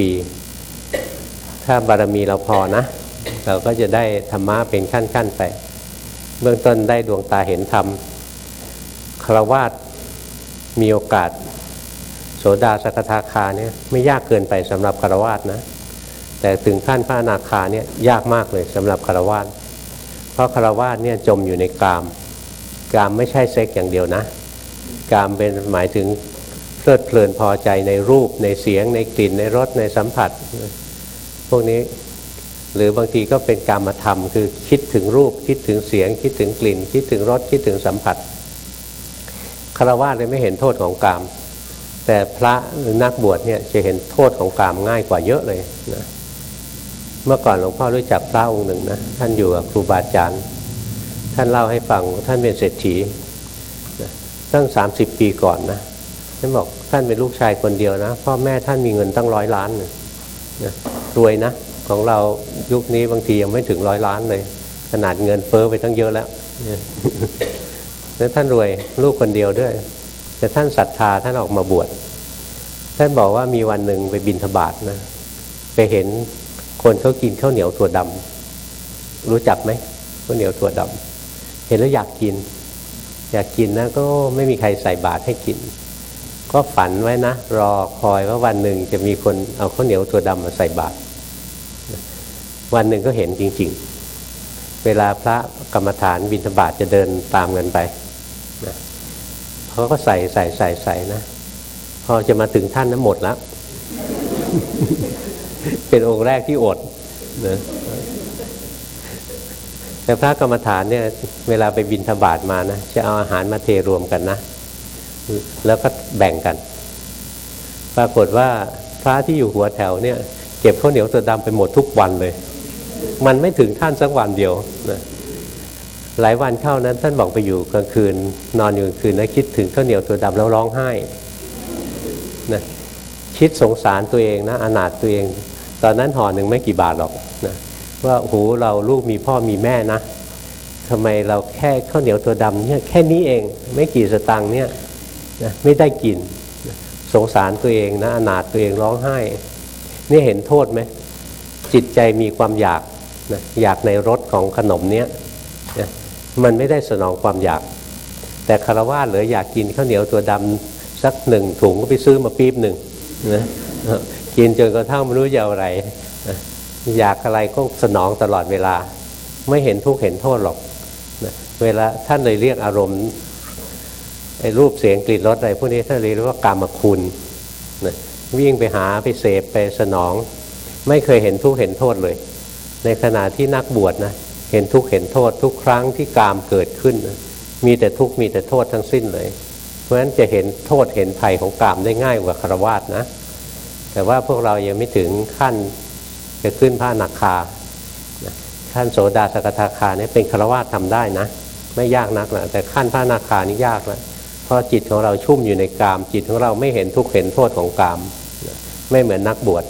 ปี ถ้าบารมีเราพอนะ เราก็จะได้ธรรมะเป็นขั้นๆไป เบื้องต้นได้ดวงตาเห็นธรรมคารวาสมีโอกาส โสดาสกทาคาเนี่ยไม่ยากเกินไปสำหรับคารวาสนะ แต่ถึงขั้นพระอนาคาเนี่ยยากมากเลยสำหรับคารวาสเพราะคารวาสเนี่ยจมอยู่ในกาม กามไม่ใช่เซ็กอย่างเดียวนะ กามเป็นหมายถึง เพลิดเพลินพอใจในรูปในเสียง ในกลิ่นในรสในสัมผัส พวกนี้หรือบางทีก็เป็นกามธรรมคือคิดถึงรูปคิดถึงเสียง คิดถึงกลิ่น คิดถึงรสคิดถึงสัมผัสคารวะเลยไม่เห็นโทษของกาม แต่พระหรือนักบวชเนี่ยจะเห็นโทษของกามง่ายกว่าเยอะเลยนะเมื่อก่อนหลวงพ่อรู้จักพระองค์หนึ่งนะท่านอยู่กับครูบาอาจารย์ ท่านเล่าให้ฟังท่านเป็นเศรษฐีตั้งสามสิบปีก่อนนะ ท่านบอกท่านเป็นลูกชายคนเดียวนะ พ่อแม่ท่านมีเงินตั้งร้อยล้านนะรวยนะของเรายุคนี้บางทียังไม่ถึงร้อยล้านเลย ขนาดเงินเฟอ้อไปตั้งเยอะแล้วแล้วท่านรวยลูกคนเดียวด้วย แต่ท่านศรัทธาท่านออกมาบวชท่านบอกว่ามีวันหนึ่งไปบินธบาตนะไปเห็นคนเขากินข้าวเหนียวถั่วดำรู้จักไหมข้าวเหนียวถั่วดำเห็นแล้วอยากกิน อยากกินนะก็ไม่มีใครใส่บาตรให้กิน ก็ฝันไว้นะ รอคอยว่าวันหนึ่งจะมีคนเอาข้าวเหนียวถั่วดำมาใส่บาตรวันหนึ่งก็เห็นจริง ๆ เวลาพระกรรมฐานบิณฑบาตจะเดินตามกันไปนะเขาก็ใส่ใส่ใส่ใส่นะ พอจะมาถึงท่านนั้นหมดแล้ว เป็นองค์แรกที่อดนะแต่พระกรรมฐานเนี่ย เวลาไปบินทบาทมานะ จะเอาอาหารมาเทรวมกันนะ แล้วก็แบ่งกัน ปรากฏว่าพระที่อยู่หัวแถวเนี่ย เก็บข้าวเหนียวตัวดำไปหมดทุกวันเลย มันไม่ถึงท่านสักวันเดียวนะหลายวันเข้านั้นท่านบอกไปอยู่กลางคืน นอนอยู่กลางคืนแล้วคิดถึงข้าวเหนียวตัวดำแล้วร้องไห้นะคิดสงสารตัวเองนะอนาถตัวเอง ตอนนั้นห่อหนึ่งไม่กี่บาทหรอกนะว่าโหเราลูกมีพ่อมีแม่นะทำไมเราแค่ข้าวเหนียวตัวดำเนี่ยแค่นี้เองไม่กี่สตังค์เนี่ย นะไม่ได้กินสงสารตัวเองนะอนาถตัวเองร้องไห้ นี่เห็นโทษไหมจิตใจมีความอยากนะอยากในรสของขนมเนี้ยนะมันไม่ได้สนองความอยาก แต่คารวะเหลืออยากกินข้าวเหนียวตัวดำสักหนึ่งถุงก็ไปซื้อมาปี๊บหนึ่งนะกินจนกระทั่งไม่รู้จะอะไรนะอยากอะไรก็สนองตลอดเวลา ไม่เห็นทุกข์เห็นโทษหรอกนะเวลาท่านเลยเรียกอารมณ์ ไอ้รูปเสียงกลิ่นรสอะไรพวกนี้ท่านเรียกว่ากามคุณนะวิ่งไปหาไปเสพไปสนอง ไม่เคยเห็นทุกข์เห็นโทษเลย ในขณะที่นักบวชนะเห็นทุกข์เห็นโทษ ทุกครั้งที่กามเกิดขึ้นนะมีแต่ทุกข์มีแต่โทษทั้งสิ้นเลย เพราะฉะนั้นจะเห็นโทษเห็นภัยของกามได้ง่ายกว่าคารวาสนะ แต่ว่าพวกเรายังไม่ถึงขั้นจะขึ้นพระนักคาขั้นโสดาสกทาคาเนี่ยเป็นคารวาสทำได้นะ ไม่ยากนักนะแต่ขั้นพระนาคานี่ยากนะเพ ราะจิตของเราชุ่มอยู่ในกาม จิตของเราไม่เห็นทุกข์เห็นโทษของกาม ไม่เหมือนนักบวช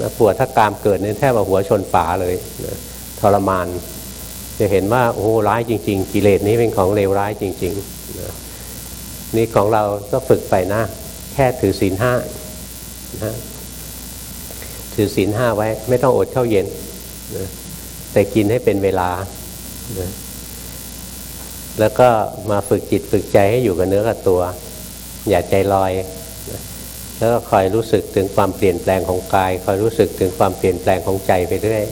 นะปวดถ้ากามเกิดเนี่ยแทบว่าหัวชนฝาเลยทรมาน จะเห็นว่าโอ้ร้ายจริง ๆ กิเลสนี้เป็นของเลวร้ายจริงๆนะนี่ของเราก็ฝึกไปนะ แค่ถือศีลห้านะถือศีลห้าไว้ ไม่ต้องอดข้าวเย็นนะแต่กินให้เป็นเวลานะ แล้วก็มาฝึกจิตฝึกใจให้อยู่กับเนื้อกับตัว อย่าใจลอย แล้วก็คอยรู้สึกถึงความเปลี่ยนแปลงของกาย คอยรู้สึกถึงความเปลี่ยนแปลงของใจไปเรื่อย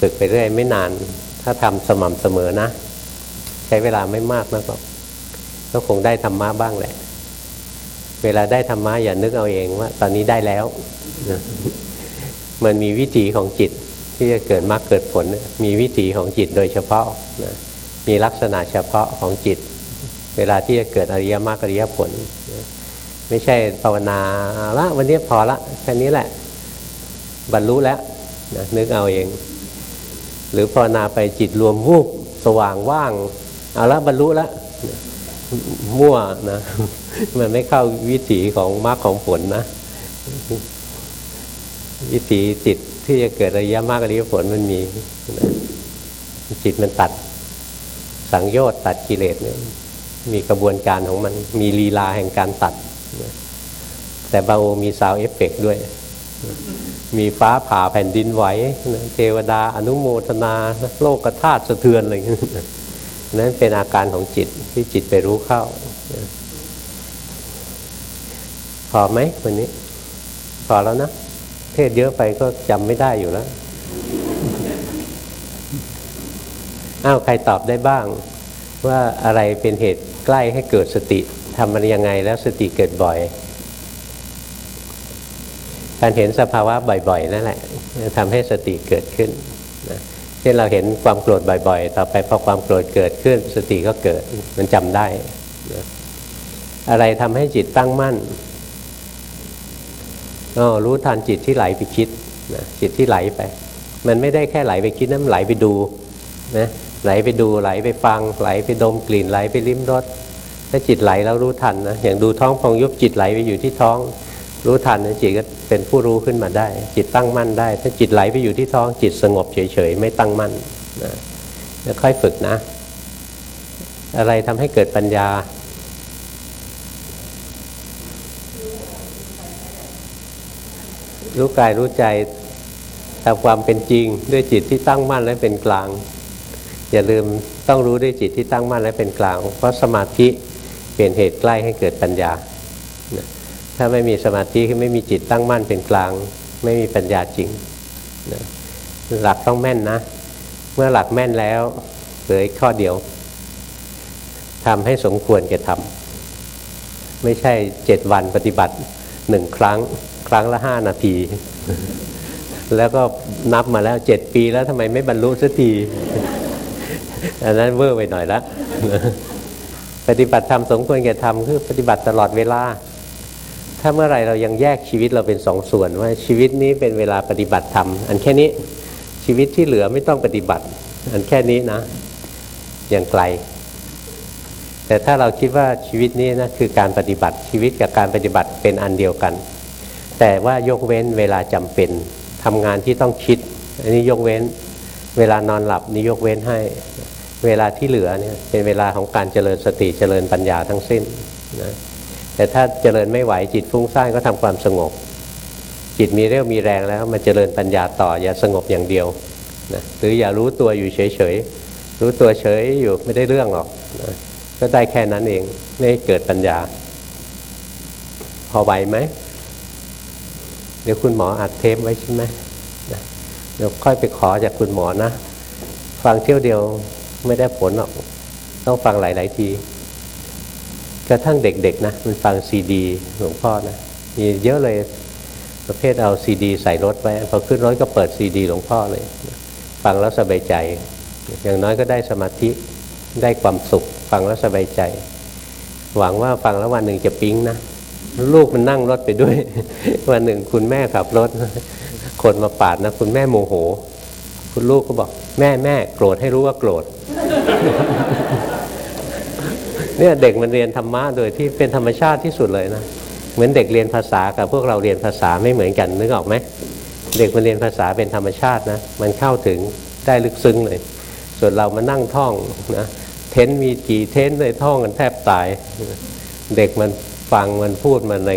ฝึกไปเรื่อยไม่นาน ถ้าทำสม่ำเสมอนะ ใช้เวลาไม่มากนะกก็คงได้ธรรมะบ้างแหละ เวลาได้ธรรมะอย่านึกเอาเองว่า ตอนนี้ได้แล้ว มันมีวิถีของจิตที่จะเกิดมรรคเกิดผล มีวิถีของจิตโดยเฉพาะนะ มีลักษณะเฉพาะของจิต เวลาที่จะเกิดอริยมรรคอริยผล ไม่ใช่ภาวนาละวันนี้พอละแค่นี้แหละ บรรลุแล้วนะนึกเอาเอง หรือภาวนาไปจิตรวมวูบสว่างว่างเอาละบรรลุแล้วมั่วนะมันไม่เข้าวิถีของมรรคของผลนะ วิถีจิตที่จะเกิดอริยมรรคอริยผลมันมีจิตมันตัด สังโยชน์ตัดกิเลสเนี่ยมีกระบวนการของมันมีลีลาแห่งการตัด แต่เบามี sound effect ด้วย มีฟ้าผ่าแผ่นดินไหวเทวดาอนุโมทนา โลกธาตุสะเทือนอะไรนั้นเป็นอาการของจิตที่จิตไปรู้เข้าพอไหมวันนี้ พอแล้วนะ เทศเยอะไปก็จำไม่ได้อยู่แล้ว อ้าวใครตอบได้บ้าง ว่าอะไรเป็นเหตุใกล้ให้เกิดสติทำมันยังไงแล้วสติเกิดบ่อย การเห็นสภาวะบ่อย ๆ นั่นแหละทำให้สติเกิดขึ้นนะเช่นเราเห็นความโกรธบ่อย ๆ ต่อไปพอความโกรธเกิดขึ้น สติก็เกิดมันจำได้นะอะไรทำให้จิตตั้งมั่นอ๋อรู้ทันจิตที่ไหลไปคิดนะจิตที่ไหลไป มันไม่ได้แค่ไหลไปคิดนะมันไหลไปดูนะ ไหลไปดูไหลไปฟังไหลไปดมกลิ่นไหลไปลิ้มรสถ้าจิตไหลแล้วรู้ทันนะอย่างดูท้องพองยุบจิตไหลไปอยู่ที่ท้อง รู้ทันนะจิตก็เป็นผู้รู้ขึ้นมาได้ จิตตั้งมั่นได้ ถ้าจิตไหลไปอยู่ที่ท้อง จิตสงบเฉยๆไม่ตั้งมั่นนะแล้วค่อยฝึกนะ อะไรทำให้เกิดปัญญารู้กายรู้ใจตามความเป็นจริงด้วยจิตที่ตั้งมั่นและเป็นกลาง อย่าลืมต้องรู้ด้วยจิตที่ตั้งมั่นและเป็นกลาง เพราะสมาธิเป็นเหตุใกล้ให้เกิดปัญญา ถ้าไม่มีสมาธิคือไม่มีจิตตั้งมั่นเป็นกลาง ไม่มีปัญญาจริง หลักต้องแม่นนะ เมื่อหลักแม่นแล้วเหลืออีกข้อเดียวทำให้สมควรแก่ทำไม่ใช่เจ็ดวันปฏิบัติหนึ่งครั้ง ครั้งละห้านาที แล้วก็นับมาแล้วเจ็ดปีแล้วทำไมไม่บรรลุสักที อันนั้นเวอร์ไปหน่อยละปฏิบัติธรรมสมควรแก่ธรรมคือปฏิบัติตลอดเวลา ถ้าเมื่อไรเรายังแยกชีวิตเราเป็นสองส่วนว่าชีวิตนี้เป็นเวลาปฏิบัติธรรม อันแค่นี้ชีวิตที่เหลือไม่ต้องปฏิบัติ อันแค่นี้นะยังไกล แต่ถ้าเราคิดว่าชีวิตนี้นะคือการปฏิบัติชีวิตกับการปฏิบัติเป็นอันเดียวกัน แต่ว่ายกเว้นเวลาจำเป็นทำงานที่ต้องคิด อันนี้ยกเว้น เวลานอนหลับนี่ยกเว้นให้ เวลาที่เหลือเนี่ยเป็นเวลาของการเจริญสติเจริญปัญญาทั้งสิ้นนะแต่ถ้าเจริญไม่ไหวจิตฟุ้งซ่านก็ทำความสงบ จิตมีเรี่ยวมีแรงแล้วมันเจริญปัญญาต่ออย่าสงบอย่างเดียวนะหรืออย่ารู้ตัวอยู่เฉยๆรู้ตัวเฉยอยู่ไม่ได้เรื่องหรอกนะก็ได้แค่นั้นเองไม่เกิดปัญญา พอไหวไหมเดี๋ยวคุณหมออัดเทปไว้ใช่ไหมเดี๋ยวค่อยไปขอจากคุณหมอนะ ฟังเที่ยวเดียว ไม่ได้ผลหรอก ต้องฟังหลาย ๆ ที กระทั่งเด็ก ๆ นะ มันฟังซีดีหลวงพ่อนะ มีเยอะเลยประเภทเอาซีดี ใส่รถไว้พอขึ้นรถก็เปิดซีดี หลวงพ่อเลย ฟังแล้วสบายใจ อย่างน้อยก็ได้สมาธิได้ความสุข ฟังแล้วสบายใจ หวังว่าฟังแล้ววันหนึ่งจะปิ๊งนะลูกมันนั่งรถไปด้วย วันหนึ่งคุณแม่ขับรถ คนมาปาดนะ คุณแม่โมโห คุณลูกก็บอกแม่แม่โกรธให้รู้ว่าโกรธเนี่ยเด็กมันเรียนธรรมะโดยที่เป็นธรรมชาติที่สุดเลยนะเหมือนเด็กเรียนภาษากับพวกเราเรียนภาษาไม่เหมือนกันนึกออกไหมเด็กมันเรียนภาษาเป็นธรรมชาตินะมันเข้าถึงได้ลึกซึ้งเลย ส่วนเรามานั่งท่องนะเทนมีกี่เทนเลยท่องกันแทบตาย เด็กมันฟังมันพูดมันอะไร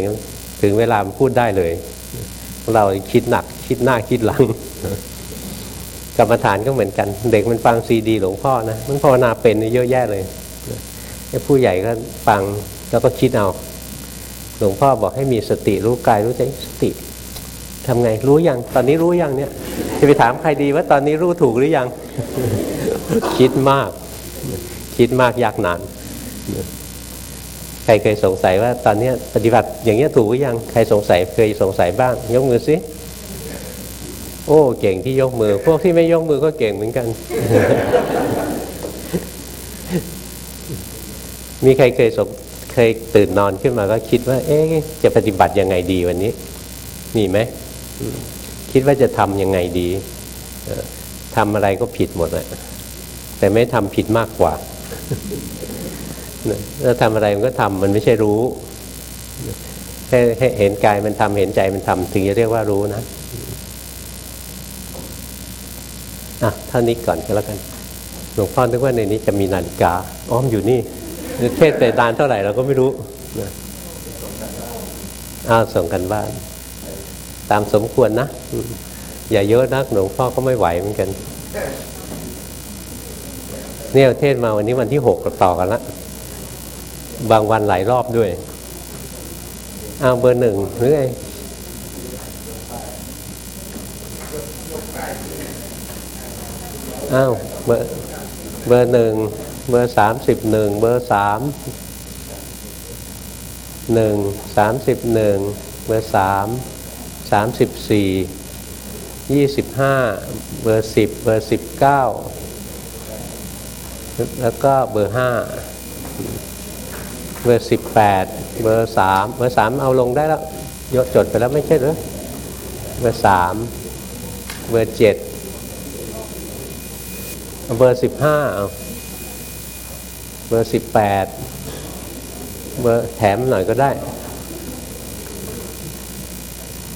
ถึงเวลามันพูดได้เลย เราคิดหนักคิดหน้าคิดหลัง กรรมฐานก็เหมือนกัน เด็กมันฟังซีดีหลวงพ่อนะมันภาวนาเป็นเยอะแยะเลยผู้ใหญ่ก็ฟังแล้วก็คิดเอา หลวงพ่อบอกให้มีสติรู้กายรู้ใจสติทำไงรู้ยังตอนนี้รู้ยังเนี่ยจะไปถามใครดีว่าตอนนี้รู้ถูกหรือยัง คิดมาก คิดมากยากนานใครเคยสงสัยว่าตอนนี้ปฏิบัติอย่างเงี้ถูกหรือยังใครสงสัยเคยสงสัยบ้าง ยกมือสิ อ้เก่งที่ยกมือ พวกที่ไม่ยกมือก็เก่งเหมือนกัน มีใครเคยสงเคยตื่นนอนขึ้นมาก็คิดว่า เอ๊ะจะปฏิบัติยังไงดีวันนี้ มีไหมคิดว่าจะทำยังไงดีทำอะไรก็ผิดหมดเลยแต่ไม่ทำผิดมากกว่าถ้าทำอะไรมันก็ทำมันไม่ใช่รู้ให้เห็นกายมันทำเห็นใจมันทำถึงจะเรียกว่ารู้นะ อะเท่านี้ก่อนก็แล้วกัน หลวงพ่อนึกว่าในนี้จะมีนาฬิกา อ้อมอยู่นี่ เทศไปดานเท่าไหร่เราก็ไม่รู้นะอ้าวส่งกันบ้าน ตามสมควรนะอืมอย่าเยอะนักหลวงพ่อก็ไม่ไหวเหมือนกัน เนี่ยเทศมาวันนี้วันที่หกต่อกันละบางวันหลายรอบด้วยอ้าวเบอร์หนึ่งหรือไง อ้าวเบอร์เบอร์หนึ่งเบอร์สามสิบหนึ่งเบอร์สามหนึ่งสามสิบหนึ่งเบอร์สามสามสิบสี่ยี่สิบห้าเบอร์สิบเบอร์สิบเก้าแล้วก็เบอร์ห้าเบอร์สิบแปดเบอร์สามเบอร์สามเอาลงได้แล้วยกจดไปแล้วไม่ใช่เหรอเบอร์สามเบอร์เจ็ด เบอร์สิบห้าเอาเบอร์สิบแปดเบอร์แถมหน่อยก็ได้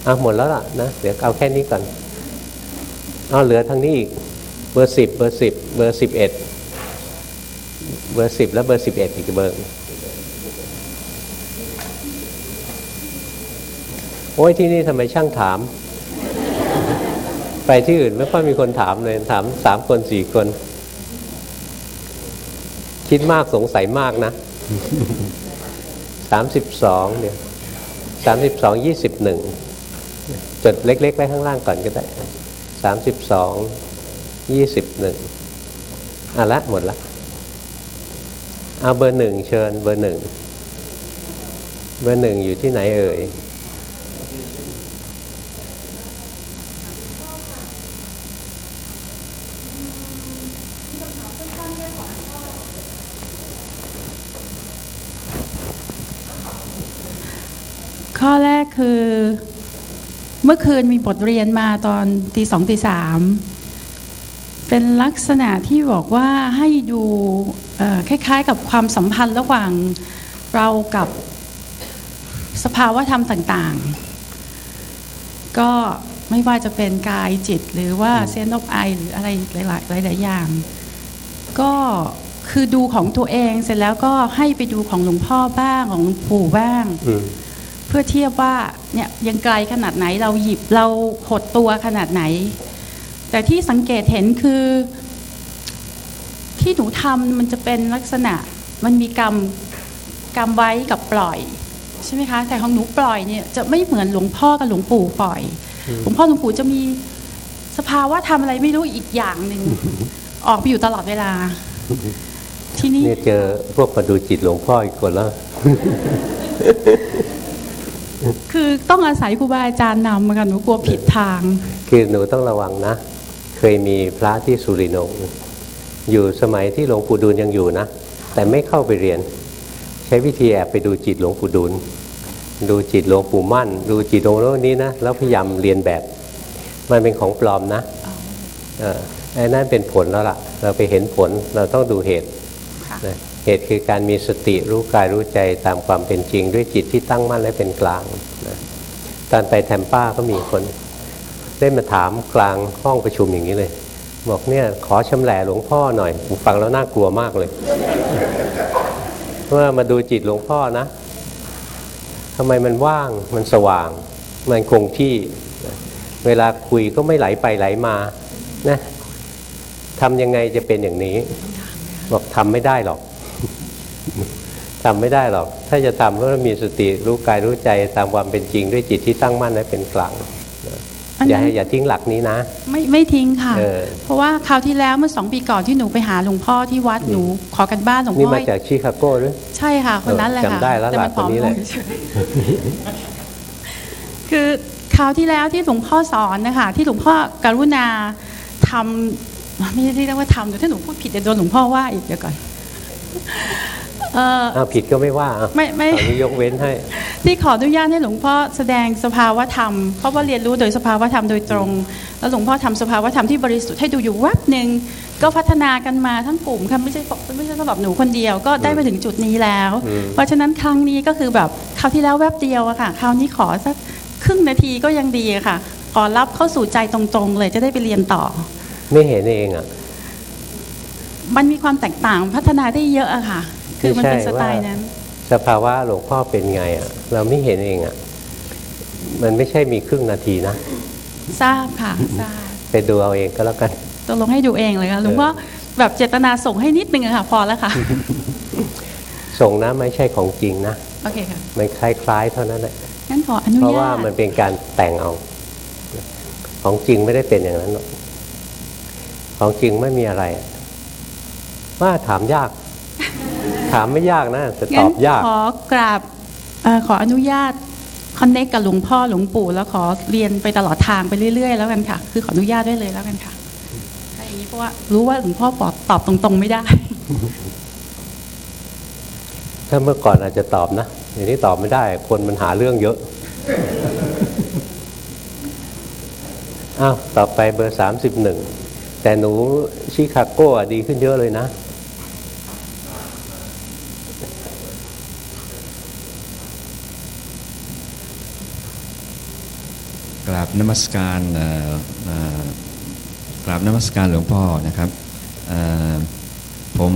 เอาหมดแล้วล่ะนะ เดี๋ยวเอาแค่นี้ก่อน เอาเหลือทางนี้อีก เบอร์สิบเบอร์สิบเบอร์สิบเอ็ดเบอร์สิบแล้วเบอร์สิบเอ็ดอีกเบอร์โอ้ยที่นี่ทำไมช่างถาม ไปที่อื่นไม่ค่อยมีคนถามเลย ถามสามคนสี่คน คิดมากสงสัยมากนะสามสิบสองเดี๋ยวสามสิบสองยี่สิบหนึ่งจดเล็กๆไว้ข้างล่างก่อนก็ได้สามสิบสองยี่สิบหนึ่งอะละหมดละเอาเบอร์หนึ่งเชิญเบอร์หนึ่งเบอร์หนึ่งอยู่ที่ไหนเอ่ย ข้อแรกคือ เมื่อคืนมีบทเรียนมาตอนตีสองตีสามเป็นลักษณะที่บอกว่าให้ดูคล้ายๆ กับความสัมพันธ์ระหว่างเรากับสภาวะธรรมต่างๆ ก็ไม่ว่าจะเป็นกายจิตหรือว่าเซนต์ไอหรืออะไรหลายๆหลายๆอย่าง ก็คือดูของตัวเองเสร็จแล้วก็ให้ไปดูของหลวงพ่อบ้างของหลวงปู่บ้างอื พื่อเทียบว่าเนี่ยยังไกลขนาดไหนเราหยิบเราหดตัวขนาดไหน แต่ที่สังเกตเห็นคือ ที่หนูทำมันจะเป็นลักษณะมันมีกรรมกรรมไว้กับปล่อยใช่ไหมคะแต่ของหนูปล่อยเนี่ยจะไม่เหมือนหลวงพ่อกับหลวงปู่ปล่อยหลวงพ่อหลวงปู่จะมีสภาวะทำอะไรไม่รู้อีกอย่างหนึ่งออกไปอยู่ตลอดเวลา ที่นี่เนี่ยเจอพวกมาดูจิตหลวงพ่ออีกคนแล้ว คือต้องอาศัยครูบาอาจารย์นำค่ะหนูกลัวผิดทาง คือหนูต้องระวังนะ เคยมีพระที่สุรินทร์อยู่สมัยที่หลวงปู่ดูลยังอยู่นะ แต่ไม่เข้าไปเรียน ใช้วิธีแอบไปดูจิตหลวงปู่ดูลดูจิตหลวงปู่มั่น ดูจิตหลวงโน้นนี้นะแล้วพยายามเรียนแบบ มันเป็นของปลอมนะเออไอ้นั่นเป็นผลแล้วล่ะ เราไปเห็นผลเราต้องดูเหตุค่ะนะ เหตุคือการมีสติรู้กายรู้ใจตามความเป็นจริง ด้วยจิตที่ตั้งมั่นและเป็นกลางนะตอนไปแทมป้าก็มีคนได้มาถามกลางห้องประชุมอย่างนี้เลย บอกเนี่ยขอชำแหละหลวงพ่อหน่อยผมฟังแล้วน่ากลัวมากเลยว่ามาดูจิตหลวงพ่อนะทำไมมันว่างมันสว่าง มันคงที่ เวลาคุยก็ไม่ไหลไปไหลมานะทำยังไงจะเป็นอย่างนี้ บอกทำไม่ได้หรอก ทำไม่ได้หรอก ถ้าจะทำก็ต้องมีสติรู้กายรู้ใจตามความเป็นจริงด้วยจิตที่ตั้งมั่นและเป็นกลางอันอย่านั้นให้อย่าทิ้งหลักนี้นะ ไม่ไม่ทิ้งค่ะเออเพราะว่าคราวที่แล้วเมื่อสองปีก่อนที่หนูไปหาหลวงพ่อที่วัดหนูขอกันบ้านหลวงนี่พ่อมาจากชิคาโกหรือใช่ค่ะ คนนั้นแหละค่ะจำได้แล้วต่มัล่ะคนนี้แหละผอมงคือคราวที่แล้วที่หลวงพ่อสอนนะคะที่หลวงพ่อกรุณาทำไม่ใช่ที่เรียกว่าทำเดี๋ยวถ้าหนูพูดผิดเดี๋ยวโดนหลวงพ่อว่าอีกเดี๋ยวก่อน เอออ้าวผิดก็ไม่ว่าอะไม่ไม่ตอนนี้ยกเว้นให้ ที่ขออนุญาตให้หลวงพ่อแสดงสภาวธรรม เพราะว่าเรียนรู้โดยสภาวธรรมโดยตรง แล้วหลวงพ่อทำสภาวธรรมที่บริสุทธิ์ให้ดูอยู่แวบหนึ่งก็พัฒนากันมาทั้งกลุ่มค่ะไม่ใช่ไม่ใช่สำหรับหนูคนเดียวก็ได้มาถึงจุดนี้แล้วอืมเพราะฉะนั้นครั้งนี้ก็คือแบบคราวที่แล้วแวบเดียวอะค่ะคราวนี้ขอสักครึ่งนาทีก็ยังดีอะค่ะขอรับเข้าสู่ใจตรงๆ เลยจะได้ไปเรียนต่อ ไม่เห็นเองอะมันมีความแตกต่างพัฒนาได้เยอะอะค่ะ คือมันเป็นสไตล์นั้น สภาวะหลวงพ่อเป็นไงอะ เราไม่เห็นเองอะ มันไม่ใช่มีครึ่งนาทีนะทราบค่ะทราบไปดูเอาเองก็แล้วกันตกลงให้ดูเองเลยค่ะหลวงพ่อแบบเจตนาส่งให้นิดนึงอะค่ะ พอแล้วค่ะ ส่งนะไม่ใช่ของจริงนะโอเคค่ะมันคล้ายๆ เท่านั้นแหละงั้นขออนุเพราะญาว่าตมันเป็นการแต่งเอา ของจริงไม่ได้เป็นอย่างนั้นหรอกของจริงไม่มีอะไร ว่าถามยาก ถามไม่ยากนะแต่ตงั้อนบยากขอกราบเอ่อขออนุญาตคอนเนคกับหลวงพ่อหลวงปู่แล้วขอเรียนไปตลอดทางไปเรื่อย ๆ แล้วกันค่ะ คือขออนุญาตได้เลยแล้วกันค่ะถ้าอย่างนี้เพราะว่ารู้ว่าหลวงพ่อตอบตอบตรงๆไม่ได้ ถ้าเมื่อก่อนอาจจะตอบนะเดี๋ยวนี้ตอบไม่ได้ คนมันหาเรื่องเยอะอ้าวต่อไปเบอร์สามสิบหนึ่งแต่หนูชิคาโก้อะดีขึ้นเยอะเลยนะ ราบนมัสการกราบนมัสการหลวงพ่อนะครับผม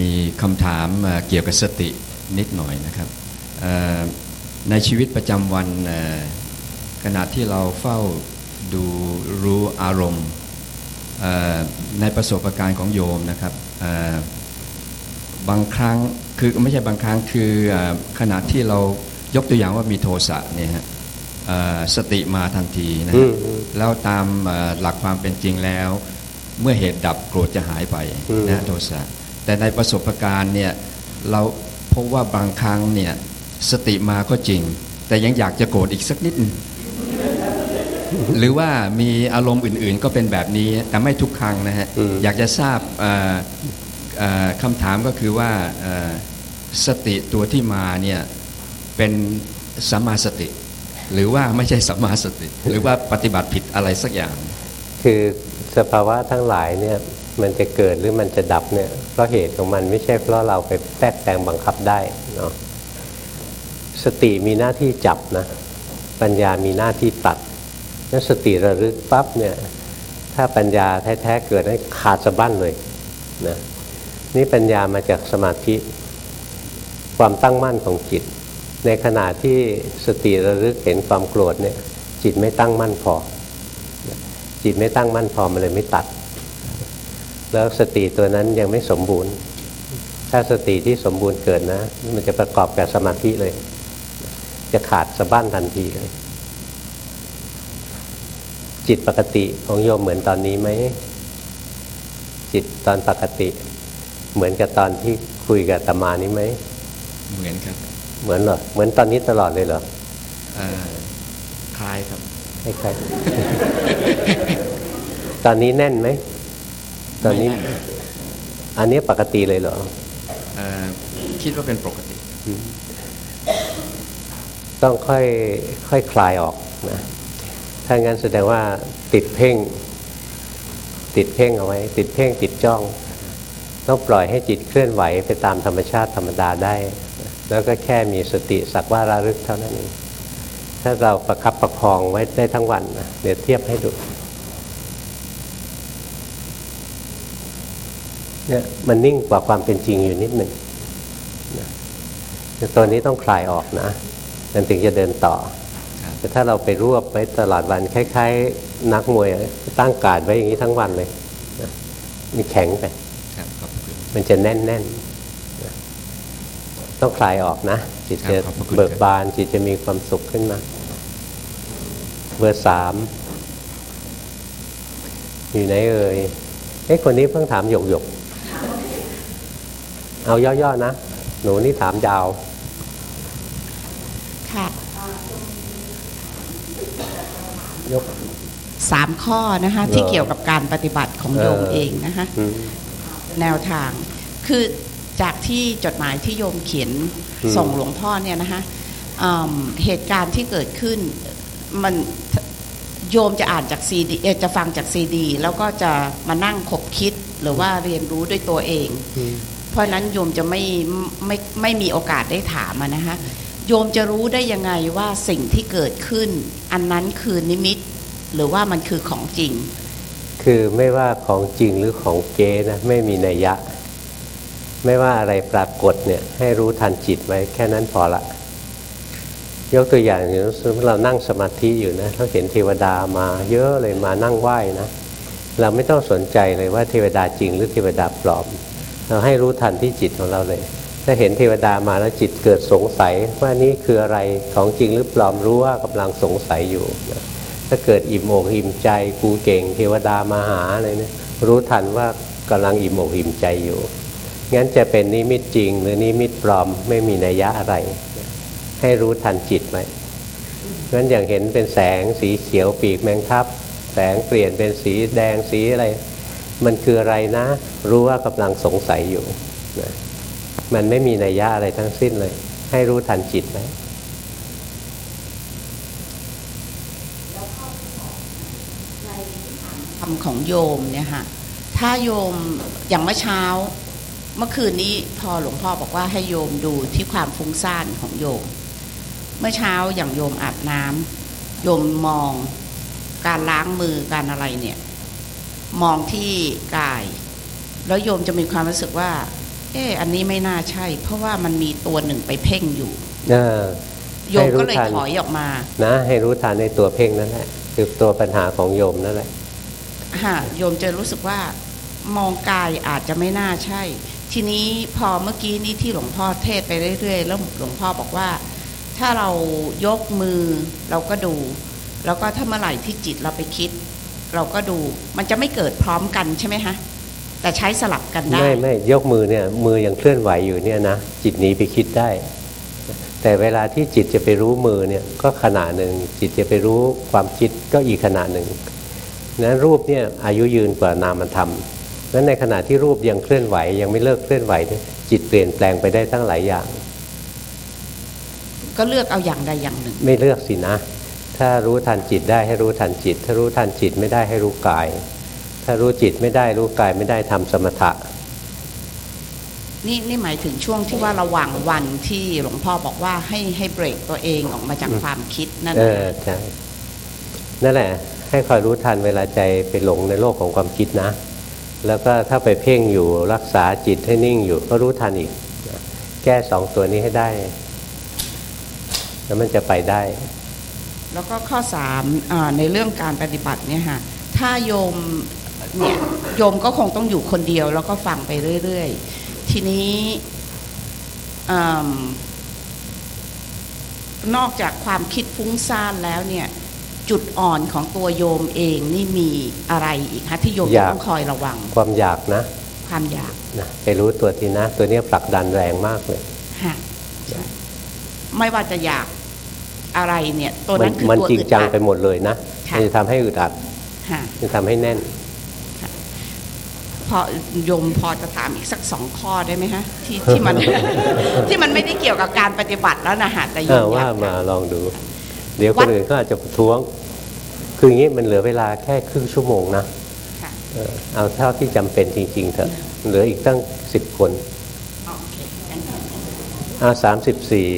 มีคำถามเกี่ยวกับสตินิดหน่อยนะครับในชีวิตประจำวันขณะที่เราเฝ้าดูรู้อารมณ์ในประสบการณ์ของโยมนะครับบางครั้งคือไม่ใช่บางครั้งคือขณะที่เรายกตัวอย่างว่ามีโทสะเนี่ยฮะ สติมาทันทีนะอืฮะมอืมแล้วตามเอ่อหลักความเป็นจริงแล้ว เมื่อเหตุดับโกรธจะหายไปอืมนะฮะโทสะแต่ในประสบการณ์เนี่ยเราพบว่าบางครั้งเนี่ยสติมาก็จริง แต่ยังอยากจะโกรธอีกสักนิดหนึ่งหรือว่ามีอารมณ์อื่นๆก็เป็นแบบนี้แต่ไม่ทุกครั้งนะฮะอืมอยากจะทราบเอ่อเอ่อคำถามก็คือว่าเอ่อสติตัวที่มาเนี่ยเป็นสัมมาสติ หรือว่าไม่ใช่สัมมาสติ หรือว่าปฏิบัติผิดอะไรสักอย่าง คือสภาวะทั้งหลายเนี่ยมันจะเกิดหรือมันจะดับเนี่ยเพราะเหตุของมันไม่ใช่เพราะเราไปแทรกแต่งบังคับได้เนาะสติมีหน้าที่จับนะปัญญามีหน้าที่ตัดนั่นสติระลึกปั๊บเนี่ยถ้าปัญญาแท้ๆเกิดให้ขาดสะบั้นเลยนะนี่ปัญญามาจากสมาธิ ความตั้งมั่นของจิต ในขณะที่สติระลึกเห็นความโกรธเนี่ยจิตไม่ตั้งมั่นพอ จิตไม่ตั้งมั่นพอมันเลยไม่ตัด แล้วสติตัวนั้นยังไม่สมบูรณ์ ถ้าสติที่สมบูรณ์เกิดนะ มันจะประกอบกับสมาธิเลย จะขาดสะบั้นทันทีเลย จิตปกติของโยมเหมือนตอนนี้ไหมจิตตอนปกติ เหมือนกับตอนที่คุยกับตมานี้ไหม เหมือนครับ เหมือนเหรอเหมือนตอนนี้ตลอดเลยเหรอเอ่อคล้ายครับคล้ายๆตอนนี้แน่นไหมตอนนี้ไม่แน่อันนี้ปกติเลยเหรอเอ่อคิดว่าเป็นปกติ ต้องค่อยค่อยคลายออกนะถ้างั้นแสดงว่าติดเพ่ง ติดเพ่งเอาไว้ ติดเพ่งติดจ้อง ต้องปล่อยให้จิตเคลื่อนไหวไปตามธรรมชาติธรรมดาได้ แล้วก็แค่มีสติสักว่าระลึกเท่านั้นเองถ้าเราประคับประคองไว้ได้ทั้งวันนะเดี๋ยวเทียบให้ดูเนี่ยมันนิ่งกว่าความเป็นจริงอยู่นิดหนึ่งนะแต่ตัวนี้ต้องคลายออกนะมันถึงจะเดินต่อครับแต่ถ้าเราไปรวบไว้ตลอดวันคล้ายๆ นักมวยตั้งการดไว้อย่างนี้ทั้งวันเลยนะมันแข็งไปครับขอบคุณมันจะแน่นๆนะ ต้องคลายออกนะ จิตจะครับขอบพระคุณเบิกบาน จิตจะมีความสุขขึ้นมา เบอร์สามอยู่ไหนเอ่ยเอ้คนนี้เพิ่งถามหยกหยกๆเอาย่อๆนะ หนูนี่ถามยาว ค่ะ ยกสามข้อนะคะเหรอที่เกี่ยวกับการปฏิบัติของโยมเออเองนะคะอืมแนวทางคือ จากที่จดหมายที่โยมเขียนอืมส่งหลวงพ่อเนี่ยนะคะอืมเหตุการณ์ที่เกิดขึ้นมันโยมจะอ่านจากซีดีเอ่อจะฟังจากซีดี แล้วก็จะมานั่งขบคิดหรือว่าเรียนรู้ด้วยตัวเองอืมเพราะฉะนั้นโยมจะไม่ไม่ไม่มีโอกาสได้ถามอะนะคะโยมจะรู้ได้ยังไงว่าสิ่งที่เกิดขึ้น อันนั้นคือนิมิต หรือว่ามันคือของจริง คือไม่ว่าของจริงหรือของเก๊นะไม่มีนัยยะ ไม่ว่าอะไรปรากฏเนี่ยให้รู้ทันจิตไว้แค่นั้นพอละ ยกตัวอย่างอย่างสมมติเรานั่งสมาธิอยู่นะเราเห็นเทวดามาเยอะเลยมานั่งไหว้นะเราไม่ต้องสนใจเลยว่าเทวดาจริงหรือเทวดาปลอม เราให้รู้ทันที่จิตของเราเลย ถ้าเห็นเทวดามาแล้วจิตเกิดสงสัยว่านี่คืออะไรของจริงหรือปลอมรู้ว่ากำลังสงสัยอยู่นะถ้าเกิดอิ่มอกอิ่มใจกูเก่ง เทวดามาหาอะไรเนี่ยรู้ทันว่ากำลังอิ่มอกอิ่มใจอยู่ งั้นจะเป็นนิมิตจริง หรือนิมิตปลอมไม่มีนัยยะอะไร ให้รู้ทันจิตไหมงั้นอย่างเห็นเป็นแสงสีเขียวปีกแมงทับ แสงเปลี่ยนเป็นสีแดงสีอะไร มันคืออะไรนะ รู้ว่ากำลังสงสัยอยู่นะมันไม่มีนัยยะอะไรทั้งสิ้นเลย ให้รู้ทันจิตไหมคำของโยมเนี่ยค่ะถ้าโยมอย่างเมื่อเช้า เมื่อคืนนี้พอหลวงพ่อบอกว่าให้โยมดูที่ความฟุ้งซ่านของโยม เมื่อเช้าอย่างโยมอาบน้ำโยมมองการล้างมือการอะไรเนี่ย มองที่กาย แล้วโยมจะมีความรู้สึกว่า เอออันนี้ไม่น่าใช่ เพราะว่ามันมีตัวหนึ่งไปเพ่งอยู่เออโยมก็เลยให้รู้ทันถอยออกมา นะ ให้รู้ทันในตัวเพ่งนั่นแหละคือตัวปัญหาของโยมนั่นแหละฮะโยมจะรู้สึกว่ามองกายอาจจะไม่น่าใช่ ทีนี้พอเมื่อกี้นี้ที่หลวงพ่อเทศไปเรื่อยๆ แล้วหลวงพ่อบอกว่า ถ้าเรายกมือเราก็ดู แล้วก็ถ้าเมื่อไหร่ที่จิตเราไปคิด เราก็ดูมันจะไม่เกิดพร้อมกันใช่ไหมฮะแต่ใช้สลับกันได้ ไม่ไม่ยกมือเนี่ยมือยังเคลื่อนไหวอยู่เนี่ยนะจิตหนีไปคิดได้ แต่เวลาที่จิตจะไปรู้มือเนี่ยก็ขณะหนึ่งจิตจะไปรู้ความคิดก็อีกขณะหนึ่งนั้นรูปเนี่ยอายุยืนกว่านามธรรม นั้นในขณะที่รูปยังเคลื่อนไหว ยังไม่เลิกเคลื่อนไหวเนี่ยจิตเปลี่ยนแปลงไปได้ตั้งหลายอย่าง ก็เลือกเอาอย่างใดอย่างหนึ่ง ไม่เลือกสินะ ถ้ารู้ทันจิตได้ให้รู้ทันจิต ถ้ารู้ทันจิตไม่ได้ให้รู้กาย ถ้ารู้จิตไม่ได้รู้กายไม่ได้ทำสมถะนี่นี่หมายถึงช่วงที่ว่าระหว่างวันที่หลวงพ่อบอกว่าให้ให้เบรกตัวเองออกมาจากความคิดนั่นเอนะอใช่นั่นแหละ ให้คอยรู้ทันเวลาใจไปหลงในโลกของความคิดนะ แล้วก็ถ้าไปเพ่งอยู่รักษาจิตให้นิ่งอยู่ก็รู้ทันอีก แก้สองตัวนี้ให้ได้ แล้วมันจะไปได้ แล้วก็ข้อสามในเรื่องการปฏิบัติเนี่ยค่ะถ้าโยมเนี่ยโยมก็คงต้องอยู่คนเดียว แล้วก็ฟังไปเรื่อย ๆ ทีนี้อนอกจากความคิดฟุ้งซ่านแล้วเนี่ย จุดอ่อนของตัวโยมเองนี่มีอะไรอีกคะที่โยมอยากต้องคอยระวัง ความอยากนะ ความอยากนะไปรู้ตัวทีนะ ตัวเนี้ยผลักดันแรงมากเลยฮะใช่ไม่ว่าจะอยากอะไรเนี่ยตัวมันั้นคือมันตัวจริงอึดจังอัดไปหมดเลยนะค่ะมันจะทำให้อึดอัดฮะจะทำให้แน่นพอโยมพอจะถามอีกสักสองข้อได้ไหมฮะที่ที่มันที่มันไม่ได้เกี่ยวกับการปฏิบัติแล้วนะฮะแต่โยเออมอว่ายากมาลองดู เดี๋ยววัคนดอื่นก็อาจจะประท้วง คืออย่างนี้มันเหลือเวลาแค่ครึ่งชั่วโมงนะค่ะเออเอาเท่าที่จำเป็นจริงๆเถอะ เหลืออีกตั้งสิบคนโอเคงั้นเอาสามสิบสี่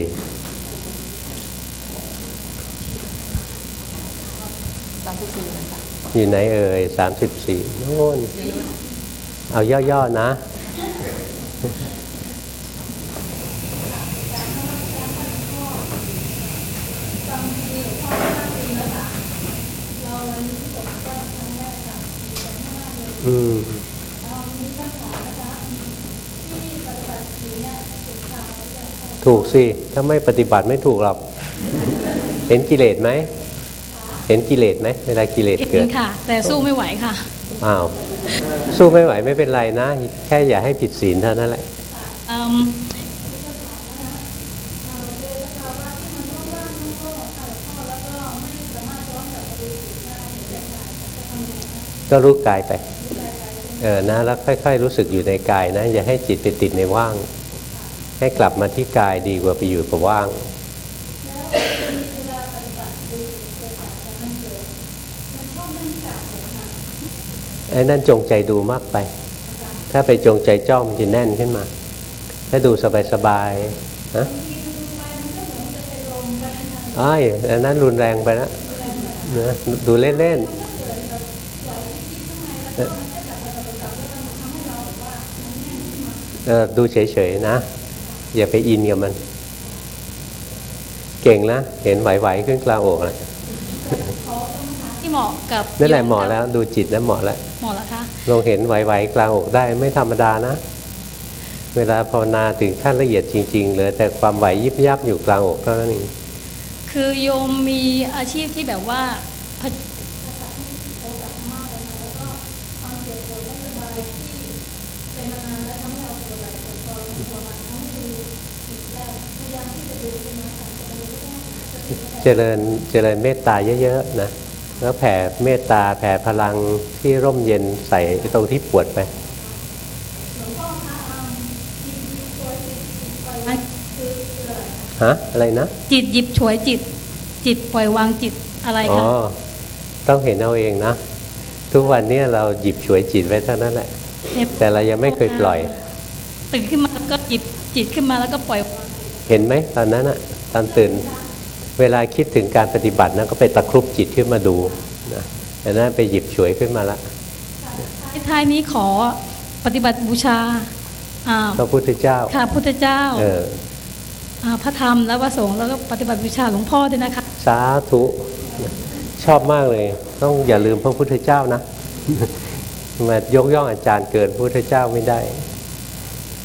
อยู่ไหนเอ่ยสามสิบสี่โน่นเอาย่อๆนะ อืมถูกสิ ถ้าไม่ปฏิบัติไม่ถูกหรอก เห็นกิเลสไหม เห็นกิเลสไหมเวลากิเลสเห็เกิดนค่ะ แต่สู้ไม่ไหวค่ะ อ้าว สู้ไม่ไหวไม่เป็นไรนะ แค่อย่าให้ผิดศีลเท่านั้นแหละอืมก็รู้กายไป เออนะแล้วค่อย ๆ รู้สึกอยู่ในกายนะอย่าให้จิตไปติดในว่าง ให้กลับมาที่กายดีกว่าไปอยู่กับว่าง ไอ้นั่นจงใจดูมากไป ถ้าไปจงใจจ้องมันจะแน่นขึ้นมา ถ้าดูสบายๆนะอ้ายอันนั้นรุนแรงไปแล้วนะดูเล่นๆ เออดูเฉยๆนะ อย่าไปอินกับมัน เก่งนะ เห็นไหวๆขึ้นกลางอกแล้วที่เหมาะกับนั่นแหละเหมาะโยแล้ว ดูจิตแล้วเหมาะแล้วเหมาะแล้วคะลองเห็นไหวๆกลางอกได้ไม่ธรรมดานะ เวลาภาวนาถึงขั้นละเอียดจริง ๆ เหลือแต่ความไหวยิบยับอยู่กลางอกเท่านั้นเองคือโยมมีอาชีพที่แบบว่า เจริญเจริญเมตตาเยอะๆนะแล้วแผ่เมตตาแผ่พลังที่ร่มเย็นใส่ตรงที่ปวดไปฮะอะไรนะ จิตหยิบฉวยจิต จิตปล่อยวางจิตอะไรอ๋อคะต้องเห็นเอาเองนะ ทุกวันเนี้เราหยิบฉวยจิตไว้เท่านั้นแหละเนี่ยแต่เรายังไม่เคยปล่อย ตื่นขึ้นมาแล้วก็หยิบจิตขึ้นมาแล้วก็ปล่อยวางเห็นไหมตอนนั้นอะตอนตื่น เวลาคิดถึงการปฏิบัตินะก็ไปตะครุบจิตขึ้นมาดูนะแต่นั้นไปหยิบฉวยขึ้นมาละท้ายนี้ขอปฏิบัติบูชาอ่าพระพุทธเจ้า ค่ะพุทธเจ้าเอออ่าพระธรรมและพระสงฆ์แล้วก็ปฏิบัติบูชาหลวงพ่อด้วยนะคะ สาธุชอบมากเลย ต้องอย่าลืมพระพุทธเจ้านะมายกย่องอาจารย์เกินพระพุทธเจ้าไม่ได้